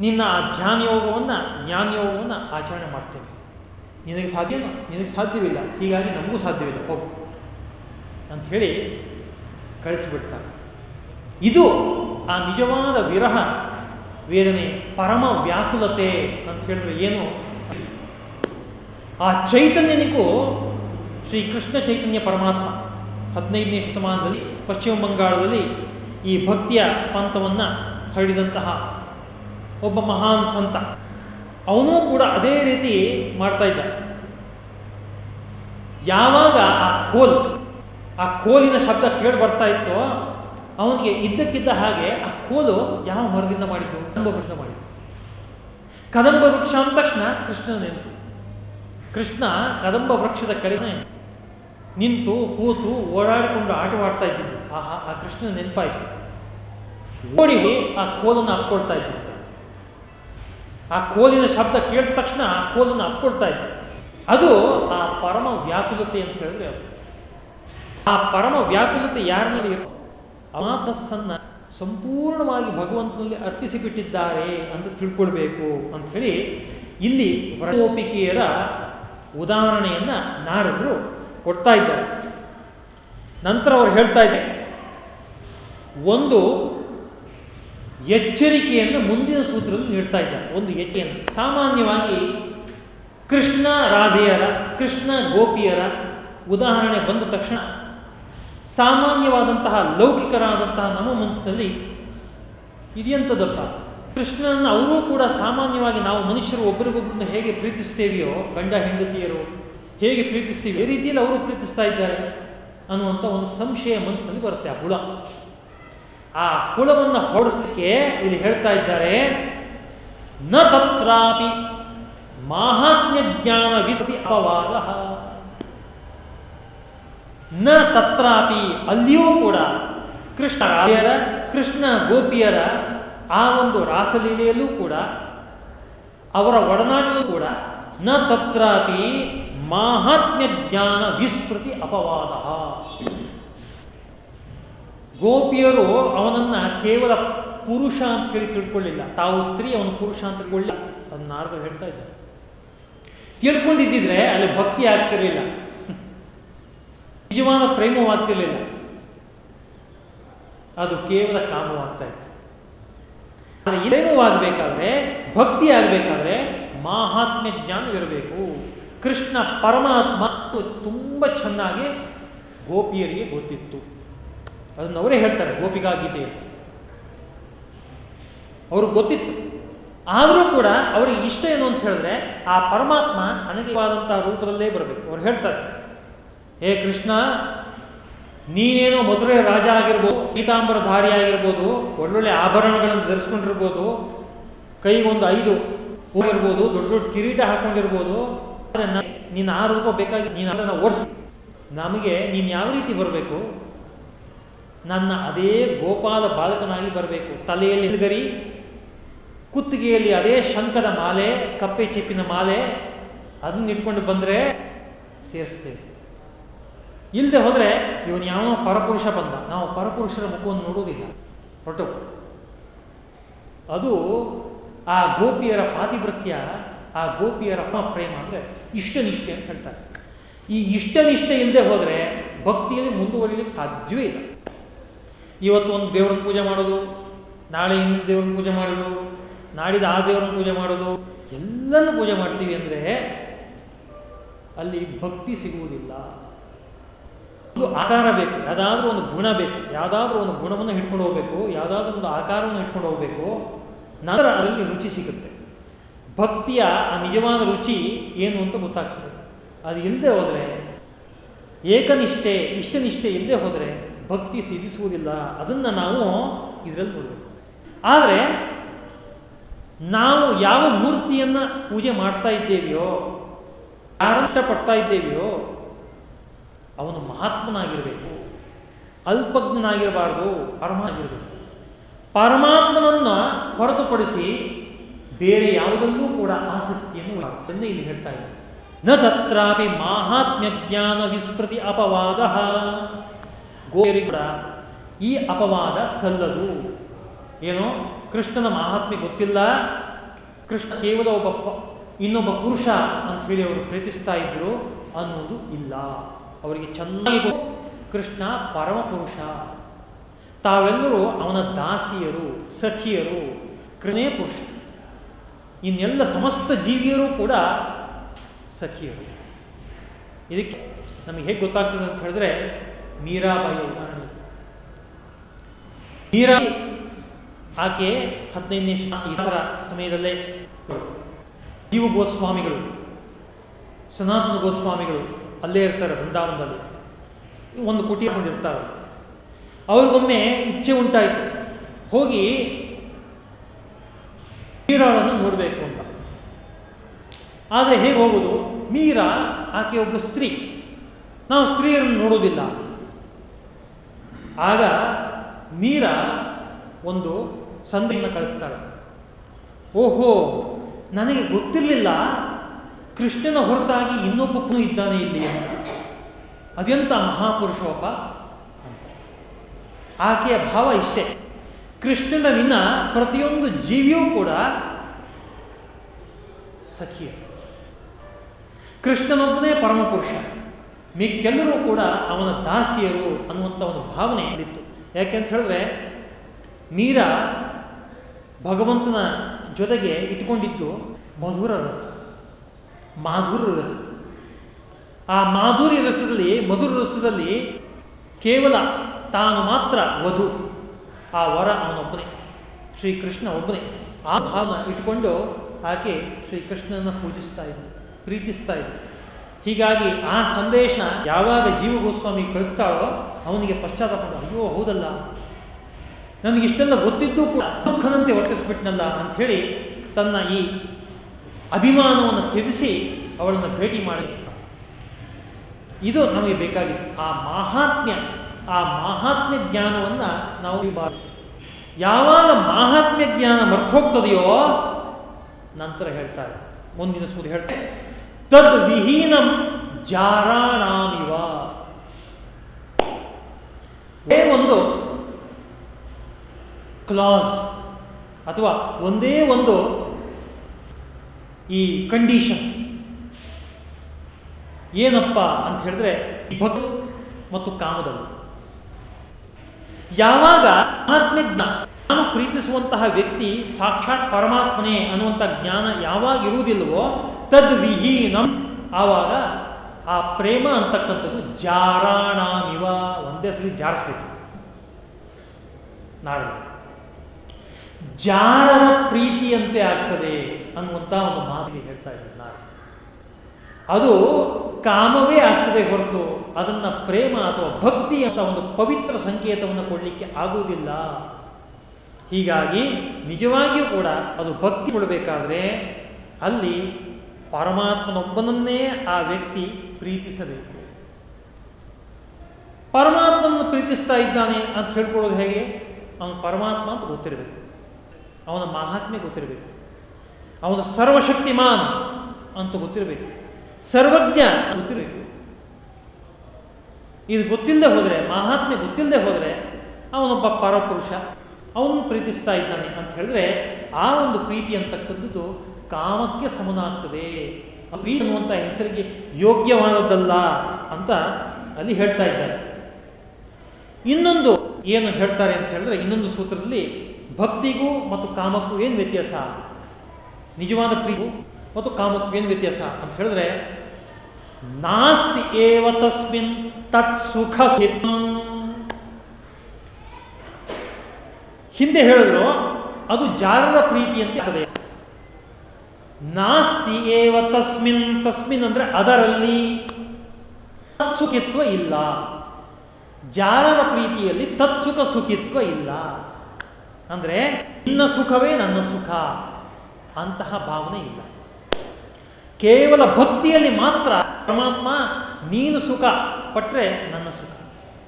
ನಿನ್ನ ಆ ಧ್ಯಾನ ಯೋಗವನ್ನು, ಜ್ಞಾನ ಯೋಗವನ್ನು ಆಚರಣೆ ಮಾಡ್ತೇವೆ ನಿನಗೆ ಸಾಧ್ಯ ನಿನಗೆ ಸಾಧ್ಯವಿಲ್ಲ. ಹೀಗಾಗಿ ನಮಗೂ ಸಾಧ್ಯವಿಲ್ಲ. ಹೋಗು. ಅಂತ ಹೇಳಿ ಕಳಿಸಿಬಿಡ್ತಾರೆ ಇದು ಆ ನಿಜವಾದ ವಿರಹ, ವೇದನೆ, ಪರಮ ವ್ಯಾಕುಲತೆ ಅಂತ ಹೇಳಿದ್ರೆ ಏನು? ಆ ಚೈತನ್ಯನಿಗೂ ಶ್ರೀಕೃಷ್ಣ ಚೈತನ್ಯ ಪರಮಾತ್ಮ ಹದಿನೈದನೇ ಶತಮಾನದಲ್ಲಿ ಪಶ್ಚಿಮ ಬಂಗಾಳದಲ್ಲಿ ಈ ಭಕ್ತಿಯ ಪಂಥವನ್ನು ಹರಡಿದಂತಹ ಒಬ್ಬ ಮಹಾನ್ ಸಂತ. ಅವನೂ ಕೂಡ ಅದೇ ರೀತಿ ಮಾಡ್ತಾ ಇದ್ದ. ಯಾವಾಗ ಆ ಕೋಲ್ ಆ ಕೋಲಿನ ಶಬ್ದ ಕೇಳಿ ಬರ್ತಾ ಇತ್ತು. ಅವನಿಗೆ ಇದ್ದಕ್ಕಿದ್ದ ಹಾಗೆ ಆ ಕೋಲು ಯಾವ ಮರದಿಂದ ಮಾಡಿದ್ದು ಕದಂಬ ವೃಕ್ಷ ಮಾಡಿದ್ದು ಕದಂಬ ವೃಕ್ಷ ಅಂದ ತಕ್ಷಣ ಕೃಷ್ಣ ನೆನಪು. ಕೃಷ್ಣ ಕದಂಬ ವೃಕ್ಷದ ಕೆಳಗೆ ನಿಂತು, ಕೂತು, ಓಡಾಡಿಕೊಂಡು ಆಟವಾಡ್ತಾ ಇದ್ದಿದ್ದು. ಆ ಆ ಕೃಷ್ಣ ನೆನಪಾಯಿತು. ಓಡಿ ಆ ಕೋಲನ್ನು ಅಪ್ಕೊಳ್ತಾ ಇದ್ದ ಆ ಕೋಲಿನ ಶಬ್ದ ಕೇಳಿದ ತಕ್ಷಣ ಆ ಕೋಲನ್ನು ಅಪ್ಕೊಳ್ತಾ ಇದ್ದ ಅದು ಆ ಪರಮ ವ್ಯಾಕುಲತೆ ಅಂತ ಹೇಳಿದ್ರೆ ಆ ಪರಮ ವ್ಯಾಕುಲತೆ ಯಾರ ಮೇಲೆ ಇರೋ ಸಂಪೂರ್ಣವಾಗಿ ಭಗವಂತನಲ್ಲಿ ಅರ್ಪಿಸಿಬಿಟ್ಟಿದ್ದಾರೆ ಅಂತ ತಿಳ್ಕೊಳ್ಬೇಕು ಅಂತ ಹೇಳಿ ಇಲ್ಲಿ ವ್ರತೋಪಿಕೆಯರ ಉದಾಹರಣೆಯನ್ನ ನಾರದರು ಕೊಡ್ತಾ ಇದ್ದಾರೆ. ನಂತರ ಅವರು ಹೇಳ್ತಾ ಇದ್ದಾರೆ, ಒಂದು ಎಚ್ಚರಿಕೆಯನ್ನು ಮುಂದಿನ ಸೂತ್ರದಲ್ಲಿ ನೀಡ್ತಾ ಇದ್ದಾರೆ. ಒಂದು ಎಚ್ಚೆಯನ್ನು ಸಾಮಾನ್ಯವಾಗಿ ಕೃಷ್ಣ ರಾಧೆಯರ, ಕೃಷ್ಣ ಗೋಪಿಯರ ಉದಾಹರಣೆ ಬಂದ ತಕ್ಷಣ ಸಾಮಾನ್ಯವಾದಂತಹ, ಲೌಕಿಕರಾದಂತಹ ನಮ್ಮ ಮನಸ್ಸಿನಲ್ಲಿ ಇದೆಯಂಥದ್ದಪ್ಪ ಕೃಷ್ಣನ ಅವರೂ ಕೂಡ ಸಾಮಾನ್ಯವಾಗಿ ನಾವು ಮನುಷ್ಯರು ಒಬ್ಬರಿಗೊಬ್ಬರನ್ನು ಹೇಗೆ ಪ್ರೀತಿಸ್ತೇವಿಯೋ, ಗಂಡ ಹೆಂಡತಿಯರು ಹೇಗೆ ಪ್ರೀತಿಸ್ತೀವಿ, ಈ ರೀತಿಯಲ್ಲಿ ಅವರು ಪ್ರೀತಿಸ್ತಾ ಇದ್ದಾರೆ ಅನ್ನುವಂಥ ಒಂದು ಸಂಶಯ ಮನಸ್ಸಲ್ಲಿ ಬರುತ್ತೆ, ಆ ಹುಳ. ಆ ಹುಳವನ್ನು ಹೊಡಿಸ್ಲಿಕ್ಕೆ ಇಲ್ಲಿ ಹೇಳ್ತಾ ಇದ್ದಾರೆ, ನ ತತ್ರಾಪಿ ಮಾಹಾತ್ಮ್ಯ ಜ್ಞಾನ ವಿಸ್ತಿ ಅಪವಾದ. ನ ತತ್ರಾಪಿ ಅಲ್ಲಿಯೂ ಕೂಡ ಕೃಷ್ಣ ರಾಯರ, ಕೃಷ್ಣ ಗೋಪಿಯರ ಆ ಒಂದು ರಾಸಲೀಲೆಯಲ್ಲೂ ಕೂಡ, ಅವರ ಒಡನಾಟದಲ್ಲೂ ಕೂಡ ನ ತತ್ರಾಪಿ ಮಾಹಾತ್ಮ್ಯ ಜ್ಞಾನ ವಿಸ್ಮೃತಿ ಅಪವಾದ. ಗೋಪಿಯರು ಅವನನ್ನ ಕೇವಲ ಪುರುಷ ಅಂತ ಹೇಳಿ ತಿಳ್ಕೊಳ್ಳಿಲ್ಲ. ತಾವು ಸ್ತ್ರೀ, ಅವನು ಪುರುಷ ಅಂತ ತಿಳ್ಕೊಳ್ಳಿಲ್ಲ. ಅದನ್ನ ಹೇಳ್ತಾ ಇದ್ದಾರೆ ತಿಳ್ಕೊಂಡಿದ್ದಿದ್ರೆ ಅಲ್ಲಿ ಭಕ್ತಿ ಆಗ್ತಿರ್ಲಿಲ್ಲ. ನಿಜವಾದ ಪ್ರೇಮವಾಗ್ತಿರ್ಲಿಲ್ಲ ಅದು ಕೇವಲ ಕಾಮವಾಗ್ತಾ ಇತ್ತು. ಆದರೆ ಪ್ರೇಮವಾಗಬೇಕಾದ್ರೆ ಭಕ್ತಿ ಆಗಬೇಕಾದ್ರೆ ಮಾಹಾತ್ಮ್ಯ ಜ್ಞಾನವಿರಬೇಕು. ಕೃಷ್ಣ ಪರಮಾತ್ಮ ತುಂಬ ಚೆನ್ನಾಗಿ ಗೋಪಿಯರಿಗೆ ಗೊತ್ತಿತ್ತು. ಅದನ್ನು ಅವರೇ ಹೇಳ್ತಾರೆ ಗೀತೆಯಲ್ಲಿ ಅವ್ರಿಗೆ ಗೊತ್ತಿತ್ತು. ಆದರೂ ಕೂಡ ಅವರಿಗೆ ಇಷ್ಟ ಏನು ಅಂತ ಹೇಳಿದ್ರೆ, ಆ ಪರಮಾತ್ಮ ಅನಗವಾದಂತಹ ರೂಪದಲ್ಲೇ ಬರಬೇಕು. ಅವ್ರು ಹೇಳ್ತಾರೆ ಹೇ ಕೃಷ್ಣ, ನೀನೇನೋ ಮಧುರೆ ರಾಜ ಆಗಿರ್ಬೋದು ಪೀತಾಂಬರಧಾರಿ ಆಗಿರ್ಬೋದು, ಒಳ್ಳೊಳ್ಳೆ ಆಭರಣಗಳನ್ನು ಧರಿಸ್ಕೊಂಡಿರ್ಬೋದು, ಕೈಗೊಂದು ಐದು ಹೋಗಿರ್ಬೋದು ದೊಡ್ಡ ದೊಡ್ಡ ಕಿರೀಟ ಹಾಕೊಂಡಿರ್ಬೋದು ನೀನು ಆ ರೂಪ ಬೇಕಾಗಿ ನೀನು ಅದನ್ನು ಓಡಿಸ್. ನಮಗೆ ನೀನು ಯಾವ ರೀತಿ ಬರಬೇಕು? ನನ್ನ ಅದೇ ಗೋಪಾಲ ಬಾಲಕನಾಗಿ ಬರಬೇಕು. ತಲೆಯಲ್ಲಿ ಹಿಲ್ಗರಿ ಕುತ್ತಿಗೆಯಲ್ಲಿ ಅದೇ ಶಂಕದ ಮಾಲೆ, ಕಪ್ಪೆ ಚಿಪ್ಪಿನ ಮಾಲೆ, ಅದನ್ನ ಇಟ್ಕೊಂಡು ಬಂದರೆ ಸೇರಿಸ್ತೇವೆ. ಇಲ್ಲದೆ ಹೋದರೆ ಇವನು ಯಾವನೋ ಪರಪುರುಷ ಬಂದ. ನಾವು ಪರಪುರುಷರ ಮುಖವನ್ನು ನೋಡುವುದಿಲ್ಲ ಹೊರಟು. ಅದು ಆ ಗೋಪಿಯರ ಪಾತಿವೃತ್ಯ ಆ ಗೋಪಿಯರ ಪ್ರೇಮ ಅಂದರೆ ಇಷ್ಟನಿಷ್ಠೆ ಅಂತ ಹೇಳ್ತಾರೆ. ಈ ಇಷ್ಟನಿಷ್ಠೆ ಇಲ್ಲದೆ ಹೋದರೆ ಭಕ್ತಿಯಲ್ಲಿ ಮುಂದುವರಿಲಿಕ್ಕೆ ಸಾಧ್ಯವೇ ಇಲ್ಲ. ಇವತ್ತು ಒಂದು ದೇವರ ಪೂಜೆ ಮಾಡೋದು, ನಾಳೆ ಇನ್ನೊಂದು ದೇವರ ಪೂಜೆ ಮಾಡೋದು ನಾಡಿದ ಆ ದೇವರ ಪೂಜೆ ಮಾಡೋದು, ಎಲ್ಲನೂ ಪೂಜೆ ಮಾಡ್ತೀವಿ ಅಂದರೆ ಅಲ್ಲಿ ಭಕ್ತಿ ಸಿಗುವುದಿಲ್ಲ. ಒಂದು ಆಕಾರ ಬೇಕು, ಯಾವುದಾದ್ರೂ ಒಂದು ಗುಣ ಬೇಕು, ಯಾವುದಾದ್ರೂ ಒಂದು ಗುಣವನ್ನು ಹಿಡ್ಕೊಂಡು ಹೋಗಬೇಕು, ಯಾವುದಾದ್ರೂ ಒಂದು ಆಕಾರವನ್ನು ಹಿಡ್ಕೊಂಡು ಹೋಗಬೇಕು, ನಂತರ ಅದರಲ್ಲಿ ರುಚಿ ಸಿಗುತ್ತೆ. ಭಕ್ತಿಯ ಆ ನಿಜವಾದ ರುಚಿ ಏನು ಅಂತ ಗೊತ್ತಾಗ್ತದೆ. ಅದು ಇಲ್ಲದೆ ಹೋದರೆ, ಏಕನಿಷ್ಠೆ, ಇಷ್ಟನಿಷ್ಠೆ ಇಲ್ಲದೆ ಹೋದರೆ ಭಕ್ತಿ ಸಿದ್ಧಿಸುವುದಿಲ್ಲ. ಅದನ್ನು ನಾವು ಇದರಲ್ಲಿ ನೋಡಬೇಕು. ಆದರೆ, ನಾವು ಯಾವ ಮೂರ್ತಿಯನ್ನು ಪೂಜೆ ಮಾಡ್ತಾ ಇದ್ದೇವೆಯೋ ಯಾರು ಇಷ್ಟಪಡ್ತಾ ಇದ್ದೇವೆಯೋ ಅವನು ಮಹಾತ್ಮನಾಗಿರಬೇಕು, ಅಲ್ಪಜ್ಞನಾಗಿರಬಾರ್ದು ಪರಮಾಗಿರಬೇಕು ಪರಮಾತ್ಮನನ್ನ ಹೊರತುಪಡಿಸಿ ಬೇರೆ ಯಾವುದಲ್ಲೂ ಕೂಡ ಆಸಕ್ತಿಯನ್ನು ಅದನ್ನೇ ಇಲ್ಲಿ ಹೇಳ್ತಾ ಇದ್ದಾರೆ. ನ ತತ್ರಾಪಿ ಮಾಹಾತ್ಮ್ಯ ಜ್ಞಾನ ವಿಸ್ಮೃತಿ ಅಪವಾದ. ಕೂಡ ಈ ಅಪವಾದ ಸಲ್ಲದು. ಏನೋ? ಕೃಷ್ಣನ ಮಹಾತ್ಮೆ ಗೊತ್ತಿಲ್ಲ. ಕೃಷ್ಣ ಕೇವಲ ಒಬ್ಬ ಇನ್ನೊಬ್ಬ ಪುರುಷ ಅಂತ ಹೇಳಿ ಅವರು ಪ್ರೀತಿಸ್ತಾ ಇದ್ರು ಅನ್ನೋದು ಇಲ್ಲ. ಅವರಿಗೆ ಚೆನ್ನಾಗಿ ಕೃಷ್ಣ ಪರಮಪುರುಷ. ತಾವೆಲ್ಲರೂ ಅವನ ದಾಸಿಯರು, ಸಖಿಯರು ಕೃಣೇ ಪುರುಷ. ಇನ್ನೆಲ್ಲ ಸಮಸ್ತ ಜೀವಿಯರು ಕೂಡ ಸಖಿಯರು. ಇದಕ್ಕೆ ನಮಗೆ ಹೇಗೆ ಗೊತ್ತಾಗ್ತದೆ ಅಂತ ಹೇಳಿದ್ರೆ, ಮೀರಾಬಾಯಿ ಉದಾಹರಣೆ ಮೀರಾ ಆಕೆ ಹದಿನೈದನೇ ಇದರ ಸಮಯದಲ್ಲೇ ಜೀವ ಗೋಸ್ವಾಮಿಗಳು, ಸನಾತನ ಗೋಸ್ವಾಮಿಗಳು. ಅಲ್ಲೇ ಇರ್ತಾರೆ ಬೃಂದಾವನದಲ್ಲಿ ಒಂದು ಕುಟಿ ಬಂದಿರ್ತಾರೆ. ಅವ್ರಿಗೊಮ್ಮೆ ಇಚ್ಛೆ ಉಂಟಾಯಿತು. ಹೋಗಿ ಮೀರಾಳನ್ನು ನೋಡಬೇಕು ಅಂತ. ಆದರೆ ಹೇಗೆ ಹೋಗೋದು? ಮೀರಾ ಆಕೆ ಒಬ್ಬ ಸ್ತ್ರೀ. ನಾವು ಸ್ತ್ರೀಯರನ್ನು ನೋಡೋದಿಲ್ಲ ಆಗ ಮೀರಾ ಒಂದು ಸಂಧಿಯನ್ನು ಕಳಿಸ್ತಾಳೆ. ಓಹೋ, ನನಗೆ ಗೊತ್ತಿರಲಿಲ್ಲ ಕೃಷ್ಣನ ಹೊರತಾಗಿ ಇನ್ನೊಬ್ಬಕ್ಕೂ ಇದ್ದಾನೆ ಇಲ್ಲಿ ಅದೆಂತ ಮಹಾಪುರುಷ ಒಬ್ಬ? ಆಕೆಯ ಭಾವ ಇಷ್ಟೇ. ಕೃಷ್ಣನ ವಿನ ಪ್ರತಿಯೊಂದು ಜೀವಿಯೂ ಕೂಡ ಸಖಿಯ. ಕೃಷ್ಣನೊಬ್ಬನೇ ಪರಮಪುರುಷ. ಮಿಕ್ಕೆಲ್ಲರೂ ಕೂಡ ಅವನ ದಾಸಿಯರು ಅನ್ನುವಂಥ ಒಂದು ಭಾವನೆ ಇತ್ತು. ಯಾಕೆಂತ ಹೇಳಿದ್ರೆ, ಮೀರ ಭಗವಂತನ ಜೊತೆಗೆ ಇಟ್ಕೊಂಡಿದ್ದು ಮಧುರ ರಸ. ಮಾಧುರ ರಸ. ಆ ಮಾಧುರ್ಯ ರಸದಲ್ಲಿ, ಮಧುರ ರಸದಲ್ಲಿ ಕೇವಲ ತಾನು ಮಾತ್ರ ವಧು, ಆ ವರ ಅವನೊಬ್ಬನೇ, ಶ್ರೀಕೃಷ್ಣ ಒಬ್ಬನೇ. ಆ ಭಾವನ ಇಟ್ಕೊಂಡು ಆಕೆ ಶ್ರೀಕೃಷ್ಣನ ಪೂಜಿಸ್ತಾ ಇದ್ದ ಪ್ರೀತಿಸ್ತಾ ಇದ್ದ ಹೀಗಾಗಿ ಆ ಸಂದೇಶ ಯಾವಾಗ ಜೀವ ಗೋಸ್ವಾಮಿ ಕಳಿಸ್ತಾಳೋ ಅವನಿಗೆ ಪಶ್ಚಾತ್ತಾಪ ಅಯ್ಯೋ, ಹೌದಲ್ಲ. ನನಗಿಷ್ಟೆಲ್ಲ ಗೊತ್ತಿದ್ದು ಕೂಡ ದುಃಖನಂತೆ ವರ್ತಿಸ್ಬಿಟ್ನಲ್ಲ ಅಂಥೇಳಿ ತನ್ನ ಈ ಅಭಿಮಾನವನ್ನು ತ್ಯಜಿಸಿ ಅವಳನ್ನು ಭೇಟಿ ಮಾಡಿ ಇದು ನಮಗೆ ಬೇಕಾಗಿದೆ. ಆ ಮಹಾತ್ಮ್ಯ ಆ ಮಹಾತ್ಮ್ಯ ಜ್ಞಾನವನ್ನು ನಾವು ಇರಬಾರ್ದು ಯಾವಾಗ ಮಹಾತ್ಮ್ಯ ಜ್ಞಾನ ಮರ್ತೋಗ್ತದೆಯೋ ನಂತರ ಹೇಳ್ತಾರೆ ಮುಂದಿನ ಸೂರ್ಯ ಹೇಳ್ತಾರೆ ತದ್ ವಿಹೀನಂ ಜಾರಾಣಾಮಿವ ಒಂದು ಕ್ಲಾಸ್ ಅಥವಾ ಒಂದೇ ಒಂದು ಈ ಕಂಡೀಷನ್ ಏನಪ್ಪ ಅಂತ ಹೇಳಿದ್ರೆ ಭಕ್ತಿ ಮತ್ತು ಕಾಮದವರು ಯಾವಾಗ ಆತ್ಮ ನಾನು ಪ್ರೀತಿಸುವಂತಹ ವ್ಯಕ್ತಿ ಸಾಕ್ಷಾತ್ ಪರಮಾತ್ಮನೇ ಅನ್ನುವಂಥ ಜ್ಞಾನ ಯಾವಾಗ ಇರುವುದಿಲ್ಲವೋ ತದ್ವಿಹೀನಂ. ಆವಾಗ ಆ ಪ್ರೇಮ ಅಂತಕ್ಕಂಥದ್ದು ಜಾರಾಣಾಮಿವ, ಒಂದೇ ಸಲ ಜಾರಿಸ್ಬೇಕು. ನಾಳೆ ಜಾರರ ಪ್ರೀತಿಯಂತೆ ಆಗ್ತದೆ. ಅನ್ನುವಂಥ ಒಂದು ಮಾತಿಗೆ ಹೇಳ್ತಾ ಇದ್ದಾರೆ ನಾನು ಅದು ಕಾಮವೇ ಆಗ್ತದೆ ಹೊರತು ಅದನ್ನ ಪ್ರೇಮ ಅಥವಾ ಭಕ್ತಿ ಅಂತ ಒಂದು ಪವಿತ್ರ ಸಂಕೇತವನ್ನು ಕೊಡಲಿಕ್ಕೆ ಆಗುವುದಿಲ್ಲ. ಹೀಗಾಗಿ ನಿಜವಾಗಿಯೂ ಕೂಡ ಅದು ಭಕ್ತಿ ಕೊಡಬೇಕಾದ್ರೆ ಅಲ್ಲಿ ಪರಮಾತ್ಮನೊಬ್ಬನನ್ನೇ ಆ ವ್ಯಕ್ತಿ ಪ್ರೀತಿಸಬೇಕು. ಪರಮಾತ್ಮನ ಪ್ರೀತಿಸ್ತಾ ಇದ್ದಾನೆ ಅಂತ ಹೇಳ್ಕೊಳ್ಳೋದು ಹೇಗೆ? ಅವನು ಪರಮಾತ್ಮ ಅಂತ ಗೊತ್ತಿರಬೇಕು. ಅವನ ಮಹಾತ್ಮೆ ಗೊತ್ತಿರಬೇಕು. ಅವನ ಸರ್ವಶಕ್ತಿಮಾನ್ ಅಂತ ಗೊತ್ತಿರಬೇಕು. ಸರ್ವಜ್ಞ ಗೊತ್ತಿರಬೇಕು. ಇದು ಗೊತ್ತಿಲ್ಲದೆ ಹೋದರೆ, ಮಹಾತ್ಮೆ ಗೊತ್ತಿಲ್ಲದೆ ಹೋದರೆ ಅವನೊಬ್ಬ ಪರಪುರುಷ, ಅವನು ಪ್ರೀತಿಸ್ತಾ ಇದ್ದಾನೆ ಅಂತ ಹೇಳಿದ್ರೆ ಆ ಒಂದು ಪ್ರೀತಿ ಅಂತಕ್ಕಂಥದ್ದು ಕಾಮಕ್ಕೆ ಸಮನಾಗ್ತದೆ. ಪ್ರೀತಿ ಅನ್ನುವಂಥ ಹೆಸರಿಗೆ ಯೋಗ್ಯವಾದದ್ದಲ್ಲ ಅಂತ ಅಲ್ಲಿ ಹೇಳ್ತಾ ಇದ್ದಾರೆ. ಇನ್ನೊಂದು ಏನು ಹೇಳ್ತಾರೆ ಅಂತ ಹೇಳಿದ್ರೆ, ಇನ್ನೊಂದು ಸೂತ್ರದಲ್ಲಿ ಭಕ್ತಿಗೂ ಮತ್ತು ಕಾಮಕ್ಕೂ ಏನು ವ್ಯತ್ಯಾಸ? ನಿಜವಾದ ಪ್ರೀತಿ ಮತ್ತು ಕಾಮಕ್ಕೇನು ವ್ಯತ್ಯಾಸ ಅಂತ ಹೇಳಿದ್ರೆ, ನಾಸ್ತಿ ಏವ ತಸ್ಮಿನ್ ತತ್ ಸುಖ ಹಿಂದೆ ಹೇಳಿದ್ರು, ಅದು ಜಾರರ ಪ್ರೀತಿ ಅಂತ ಆಗ್ತದೆ ನಾಸ್ತಿ ಏವ ತಸ್ಮಿನ್ ತಸ್ಮಿನ್ ಅಂದ್ರೆ ಅದರಲ್ಲಿ. ಸುಖಿತ್ವ ಇಲ್ಲ. ಜಾರರ ಪ್ರೀತಿಯಲ್ಲಿ ತತ್ಸುಖ ಸುಖಿತ್ವ ಇಲ್ಲ. ಅಂದ್ರೆ, ನಿನ್ನ ಸುಖವೇ ನನ್ನ ಸುಖ. ಅಂತಹ ಭಾವನೆ ಇಲ್ಲ. ಕೇವಲ ಭಕ್ತಿಯಲ್ಲಿ ಮಾತ್ರ ಪರಮಾತ್ಮ ನೀನು ಸುಖ ಪಟ್ಟರೆ ನನ್ನ ಸುಖ.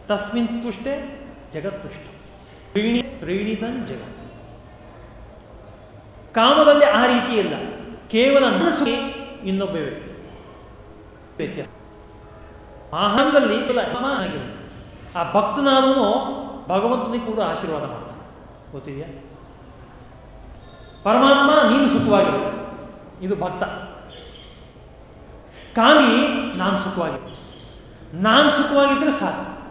ತಸ್ಮಿನ್ ತುಷ್ಟೇ ಜಗತ್ತುಷ್ಟ. ಪ್ರೀಣಿ ಪ್ರೀಣಿತನ್ ಜಗತ್. ಕಾಮದಲ್ಲಿ ಆ ರೀತಿ ಇಲ್ಲ. ಕೇವಲ ಸುಖ ಇನ್ನೊಬ್ಬ ವ್ಯಕ್ತಿ. ವ್ಯತ್ಯಾಸ ಆಹಾರದಲ್ಲಿ ಆ ಭಕ್ತನಾದನು ಭಗವಂತನಿಗೆ ಕೂಡ ಆಶೀರ್ವಾದ ಮಾಡ್ತಾನೆ. ಗೊತ್ತಿದೆಯಾ? ಪರಮಾತ್ಮ, ನೀನು ಸುಖವಾಗಿರು ಇದು ಭಕ್ತ. ಕಾಮಿ, ನಾನು ಸುಖವಾಗಿ ನಾನು ಸುಖವಾಗಿದ್ದರೆ ಸಾಕು.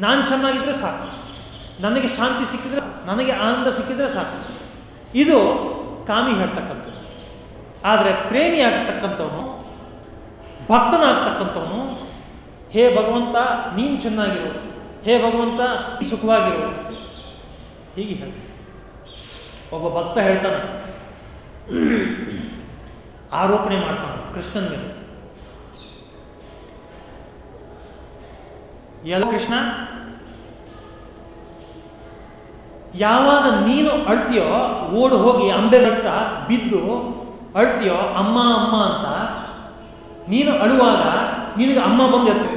ನಾನು ಚೆನ್ನಾಗಿದ್ದರೆ ಸಾಕು. ನನಗೆ ಶಾಂತಿ ಸಿಕ್ಕಿದ್ರೆ, ನನಗೆ ಆನಂದ ಸಿಕ್ಕಿದ್ರೆ ಸಾಕು. ಇದು ಕಾಮಿ ಹೇಳ್ತಕ್ಕಂಥದ್ದು. ಆದರೆ ಪ್ರೇಮಿ ಆಗ್ತಕ್ಕಂಥವನು, ಭಕ್ತನಾಗ್ತಕ್ಕಂಥವನು, ಹೇ ಭಗವಂತ, ನೀನು ಚೆನ್ನಾಗಿರು. ಹೇ ಭಗವಂತ ಸುಖವಾಗಿರು. ಹೀಗೆ ಹೇಳ್ತಾನೆ. ಒಬ್ಬ ಭಕ್ತ ಹೇಳ್ತಾನೆ, ಆರೋಪಣೆ ಮಾಡ್ತಾನೆ ಕೃಷ್ಣನ ಮೇಲೆ. ಎಲ್ಲ ಕೃಷ್ಣ? ಯಾವಾಗ ನೀನು ಅಳ್ತೀಯೋ, ಓಡಿ ಹೋಗಿ ಅಂಬೆಗಡ್ತಾ ಬಿದ್ದು ಅಳ್ತೀಯೋ, ಅಮ್ಮ ಅಮ್ಮ ಅಂತ, ನೀನು ಅಳುವಾಗ ನಿನಗೆ ಅಮ್ಮ ಬಂದು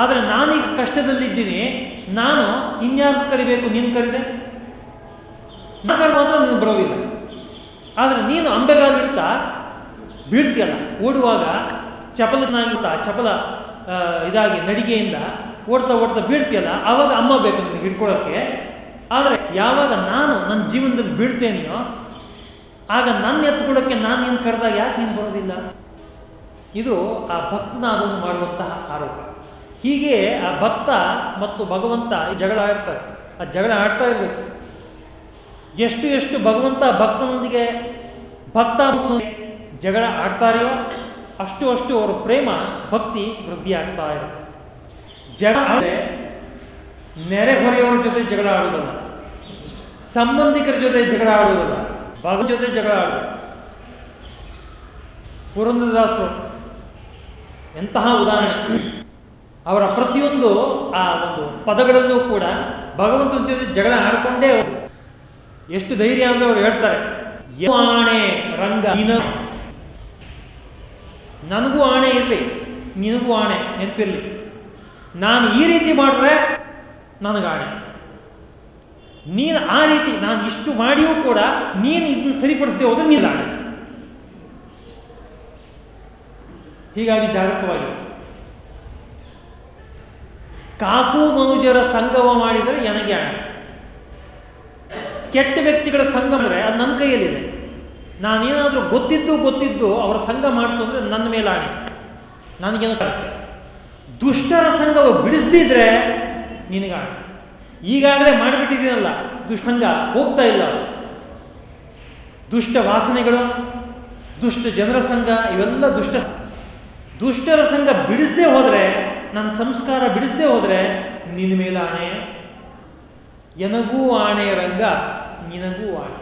ಆದರೆ ನಾನೀಗ ಕಷ್ಟದಲ್ಲಿದ್ದೀನಿ, ನಾನು ಇನ್ಯಾರು ಕರಿಬೇಕು, ನೀನು ಕರಿದೆ? ನಾನು ಮಾತ್ರ ನೀನು ಬರೋದಿಲ್ಲ ಆದರೆ ನೀನು ಅಂಬೆಗಾಲಿಡ್ತಾ ಬೀಳ್ತೀಯಲ್ಲ. ಓಡುವಾಗ ಚಪಲನಾಗಿರ್ತಾ ಚಪಲ ಇದಾಗಿ ನಡಿಗೆಯಿಂದ ಓಡ್ತಾ ಓಡ್ತಾ ಬೀಳ್ತೀಯಲ್ಲ. ಆವಾಗ ಅಮ್ಮ ಬೇಕು ನಿನಗೆ ಹಿಡ್ಕೊಳ್ಳೋಕ್ಕೆ ಆದರೆ ಯಾವಾಗ ನಾನು ನನ್ನ ಜೀವನದಲ್ಲಿ ಬೀಳ್ತೇನೆಯೋ, ಆಗ ನನ್ನ ಎತ್ಕೊಳ್ಳೋಕ್ಕೆ ನಾನು ನೀನು ಕರೆದಾಗ ಯಾಕೆ ನೀನು ಬರೋದಿಲ್ಲ? ಇದು ಆ ಭಕ್ತನಾದವನು ಮಾಡುವಂತಹ ಆರೋಪ. ಹೀಗೆ ಆ ಭಕ್ತ ಮತ್ತು ಭಗವಂತ ಜಗಳ ಆಡ್ತಾರೆ. ಆ ಜಗಳ ಆಡ್ತಾ ಇರಬೇಕು. ಎಷ್ಟು ಎಷ್ಟು ಭಗವಂತ ಭಕ್ತನೊಂದಿಗೆ ಭಕ್ತ ಜಗಳ ಆಡ್ತಾರೆಯೋ ಅಷ್ಟು ಅಷ್ಟು ಅವರ ಪ್ರೇಮ ಭಕ್ತಿ ವೃದ್ಧಿ ಆಗ್ತಾ ಇರುತ್ತೆ ಜಗಳ ನೆರೆಹೊರೆಯವರ ಜೊತೆ ಜಗಳ ಆಡುವುದಲ್ಲ. ಸಂಬಂಧಿಕರ ಜೊತೆ ಜಗಳ ಆಡುವುದಲ್ಲ. ಭಗವ ಜೊತೆ ಜಗಳ ಆಡುವುದು. ಪುರಂದದಾಸು ಎಂತಹ ಉದಾಹರಣೆ. ಅವರ ಪ್ರತಿಯೊಂದು ಆ ಒಂದು ಪದಗಳಲ್ಲೂ ಕೂಡ ಭಗವಂತನ ಜೊತೆ ಜಗಳ ಆಡಿಕೊಂಡೇ ಎಷ್ಟು ಧೈರ್ಯ ಅಂದ್ರೆ ಅವ್ರು ಹೇಳ್ತಾರೆ. ಆಣೆ ರಂಗ ನನಗೂ ಆಣೆ ಇರಲಿ, ನಿನಗೂ ಆಣೆ ನೆನಪಿರಲಿ. ನಾನು ಈ ರೀತಿ ಮಾಡ್ರೆ ನನಗಾಣೆ ನೀನು ಆ ರೀತಿ ನಾನು ಇಷ್ಟು ಮಾಡಿಯೂ ಕೂಡ ನೀನು ಇದನ್ನು ಸರಿಪಡಿಸದೆ ಹೋದ್ರೆ ನೀನು ಆಣೆ. ಹೀಗಾಗಿ ಜಾಗೃತವಾಗಿ ಕಾಕು ಮನುಜರ ಸಂಗಮ ಮಾಡಿದರೆ ನನಗೆ ಆಣೆ? ಕೆಟ್ಟ ವ್ಯಕ್ತಿಗಳ ಸಂಘ ಅಂದರೆ ಅದು ನನ್ನ ಕೈಯಲ್ಲಿದೆ. ನಾನೇನಾದರೂ ಗೊತ್ತಿದ್ದು ಗೊತ್ತಿದ್ದು ಅವರ ಸಂಘ ಮಾಡ್ತು ಅಂದರೆ ನನ್ನ ಮೇಲೆ ಆಣೆ ನನಗೇನು ಕರೆಕ್ಟ್ ದುಷ್ಟರ ಸಂಘ ಬಿಡಿಸ್ದಿದ್ರೆ ನಿನಗಾಣೆ. ಈಗಾಗಲೇ ಮಾಡಿಬಿಟ್ಟಿದ್ದೀನಲ್ಲ ದುಷ್ಟಂಗ ಹೋಗ್ತಾ ಇಲ್ಲ ದುಷ್ಟ ವಾಸನೆಗಳು, ದುಷ್ಟ ಜನರ ಸಂಘ, ಇವೆಲ್ಲ ದುಷ್ಟ ದುಷ್ಟರ ಸಂಘ ಬಿಡಿಸದೆ ಹೋದರೆ, ನನ್ನ ಸಂಸ್ಕಾರ ಬಿಡಿಸದೆ ಹೋದರೆ ನಿನ್ನ ಮೇಲೆ ಆಣೆ ಎನಗೂ ಆಣೆ ರಂಗ, ನಿನಗೂ ಆಣೆ.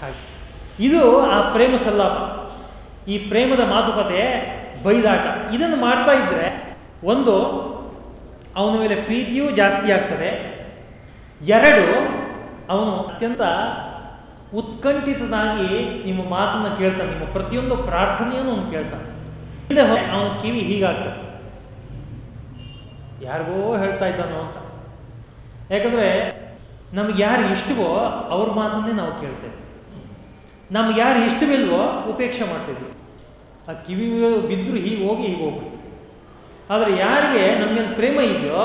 ಹಾಗೆ. ಇದು ಆ ಪ್ರೇಮ ಸಲ್ಲಾಪ ಈ ಪ್ರೇಮದ ಮಾತುಕತೆ ಬೈದಾಟ. ಇದನ್ನು ಮಾಡ್ತಾ ಇದ್ರೆ ಒಂದು, ಅವನ ಮೇಲೆ ಪ್ರೀತಿಯೂ ಜಾಸ್ತಿ ಆಗ್ತದೆ. ಎರಡು, ಅವನು ಅತ್ಯಂತ ಉತ್ಕಂಠಿತನಾಗಿ ನಿಮ್ಮ ಮಾತನ್ನು ಕೇಳ್ತಾನೆ, ನಿಮ್ಮ ಪ್ರತಿಯೊಂದು ಪ್ರಾರ್ಥನೆಯನ್ನು ಅವನು ಕೇಳ್ತಾನೆ. ಅವನ ಕಿವಿ ಹೀಗಾಗ್ತದೆ. ಯಾರಿಗೋ ಹೇಳ್ತಾ ಇದ್ದಾನೋ ಅಂತ. ಯಾಕಂದ್ರೆ ನಮ್ಗೆ ಯಾರು ಇಷ್ಟವೋ ಅವ್ರ ಮಾತನ್ನೇ ನಾವು ಕೇಳ್ತೇವೆ. ನಮ್ಗೆ ಯಾರು ಇಷ್ಟವಿಲ್ವೋ ಉಪೇಕ್ಷೆ ಮಾಡ್ತಿದ್ವಿ ಆ ಕಿವಿ ಬಿದ್ದರೂ ಹೀಗೆ ಹೋಗಿ ಹೀಗೆ ಹೋಗ್ಬಿಟ್ಟು ಆದರೆ ಯಾರಿಗೆ ಮೇಲೆ ಪ್ರೇಮ ಇದೆಯೋ,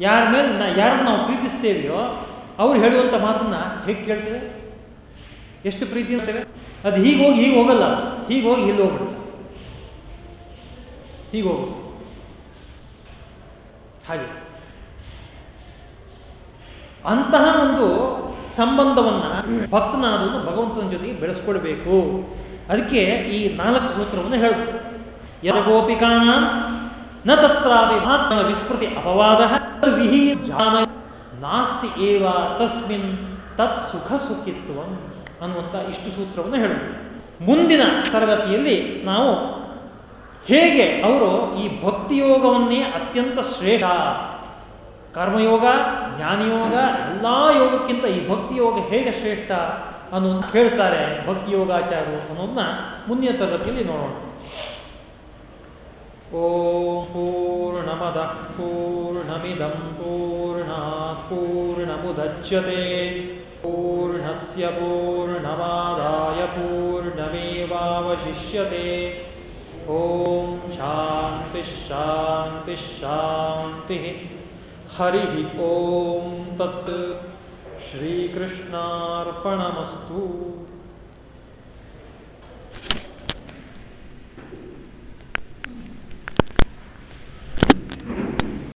ಯಾರ ಮೇಲೆ ನಾ, ಯಾರನ್ನು ನಾವು ಪ್ರೀತಿಸ್ತೇವೆಯೋ, ಅವ್ರು ಹೇಳುವಂಥ ಮಾತನ್ನು ಹೇಗೆ ಕೇಳ್ತೇವೆ? ಎಷ್ಟು ಪ್ರೀತಿ ಅಂತೇವೆ? ಅದು ಹೀಗೆ ಹೋಗಿ ಹೀಗೆ ಹೋಗಲ್ಲ. ಹೀಗೆ ಹೋಗಿ ಇಲ್ಲಿ ಹೋಗ್ಬಿಡುತ್ತೆ ಹೀಗೆ ಹೋಗು ಹಾಗೆ. ಅಂತಹ ಒಂದು ಸಂಬಂಧವನ್ನ ಭಕ್ತನಾದವನು ಭಗವಂತನ ಜೊತೆಗೆ ಬೆಳೆಸ್ಕೊಳ್ಬೇಕು. ಅದಕ್ಕೆ ಈ ನಾಲ್ಕು ಸೂತ್ರವನ್ನು ಹೇಳಬೇಕು. ಯರಗೋಪಿಕಾನ ನ ತತ್ರಾಪಿ ಮಾತ್ರ ವಿಸ್ಮೃತಿ ಅಪವಾದ ವಿಹಿ ಜಾನ ನಾಸ್ತಿ ಏವ ತಸ್ಮಿನ್ ತತ್ ಸುಖ ಸುಖಿತ್ವ ಅನ್ನುವಂಥ ಇಷ್ಟು ಸೂತ್ರವನ್ನು ಹೇಳಬೇಕು. ಮುಂದಿನ ತರಗತಿಯಲ್ಲಿ ನಾವು ಹೇಗೆ ಅವರು ಈ ಭಕ್ತಿಯೋಗವನ್ನೇ ಅತ್ಯಂತ ಶ್ರೇಷ್ಠ ಕರ್ಮಯೋಗ, ಜ್ಞಾನಯೋಗ, ಎಲ್ಲ ಯೋಗಕ್ಕಿಂತ ಈ ಭಕ್ತಿಯೋಗ ಹೇಗೆ ಶ್ರೇಷ್ಠ ಅನ್ನೋದನ್ನ ಹೇಳ್ತಾರೆ ಭಕ್ತಿ ಯೋಗಾಚಾರ್ಯರು ಅನ್ನೋದನ್ನ ಮುಂದಿನ ತರಗತಿಯಲ್ಲಿ ನೋಡೋಣ. ಓಂ ಪೂರ್ಣಮದ, ಪೂರ್ಣಮಿದಂ, ಪೂರ್ಣ, ಪೂರ್ಣಮುದಚ್ಯತೆ, ಪೂರ್ಣಸ್ಯ ಪೂರ್ಣಮಾದಾಯ ಪೂರ್ಣಮೇವಾವಶಿಷ್ಯತೆ. ಓಂ ಶಾಂತಿ ಶಾಂತಿ ಶಾಂತಿ ಹರಿ ಓಂ ತತ್ಸ ಶ್ರೀಕೃಷ್ಣಾರ್ಪಣಮಸ್ತು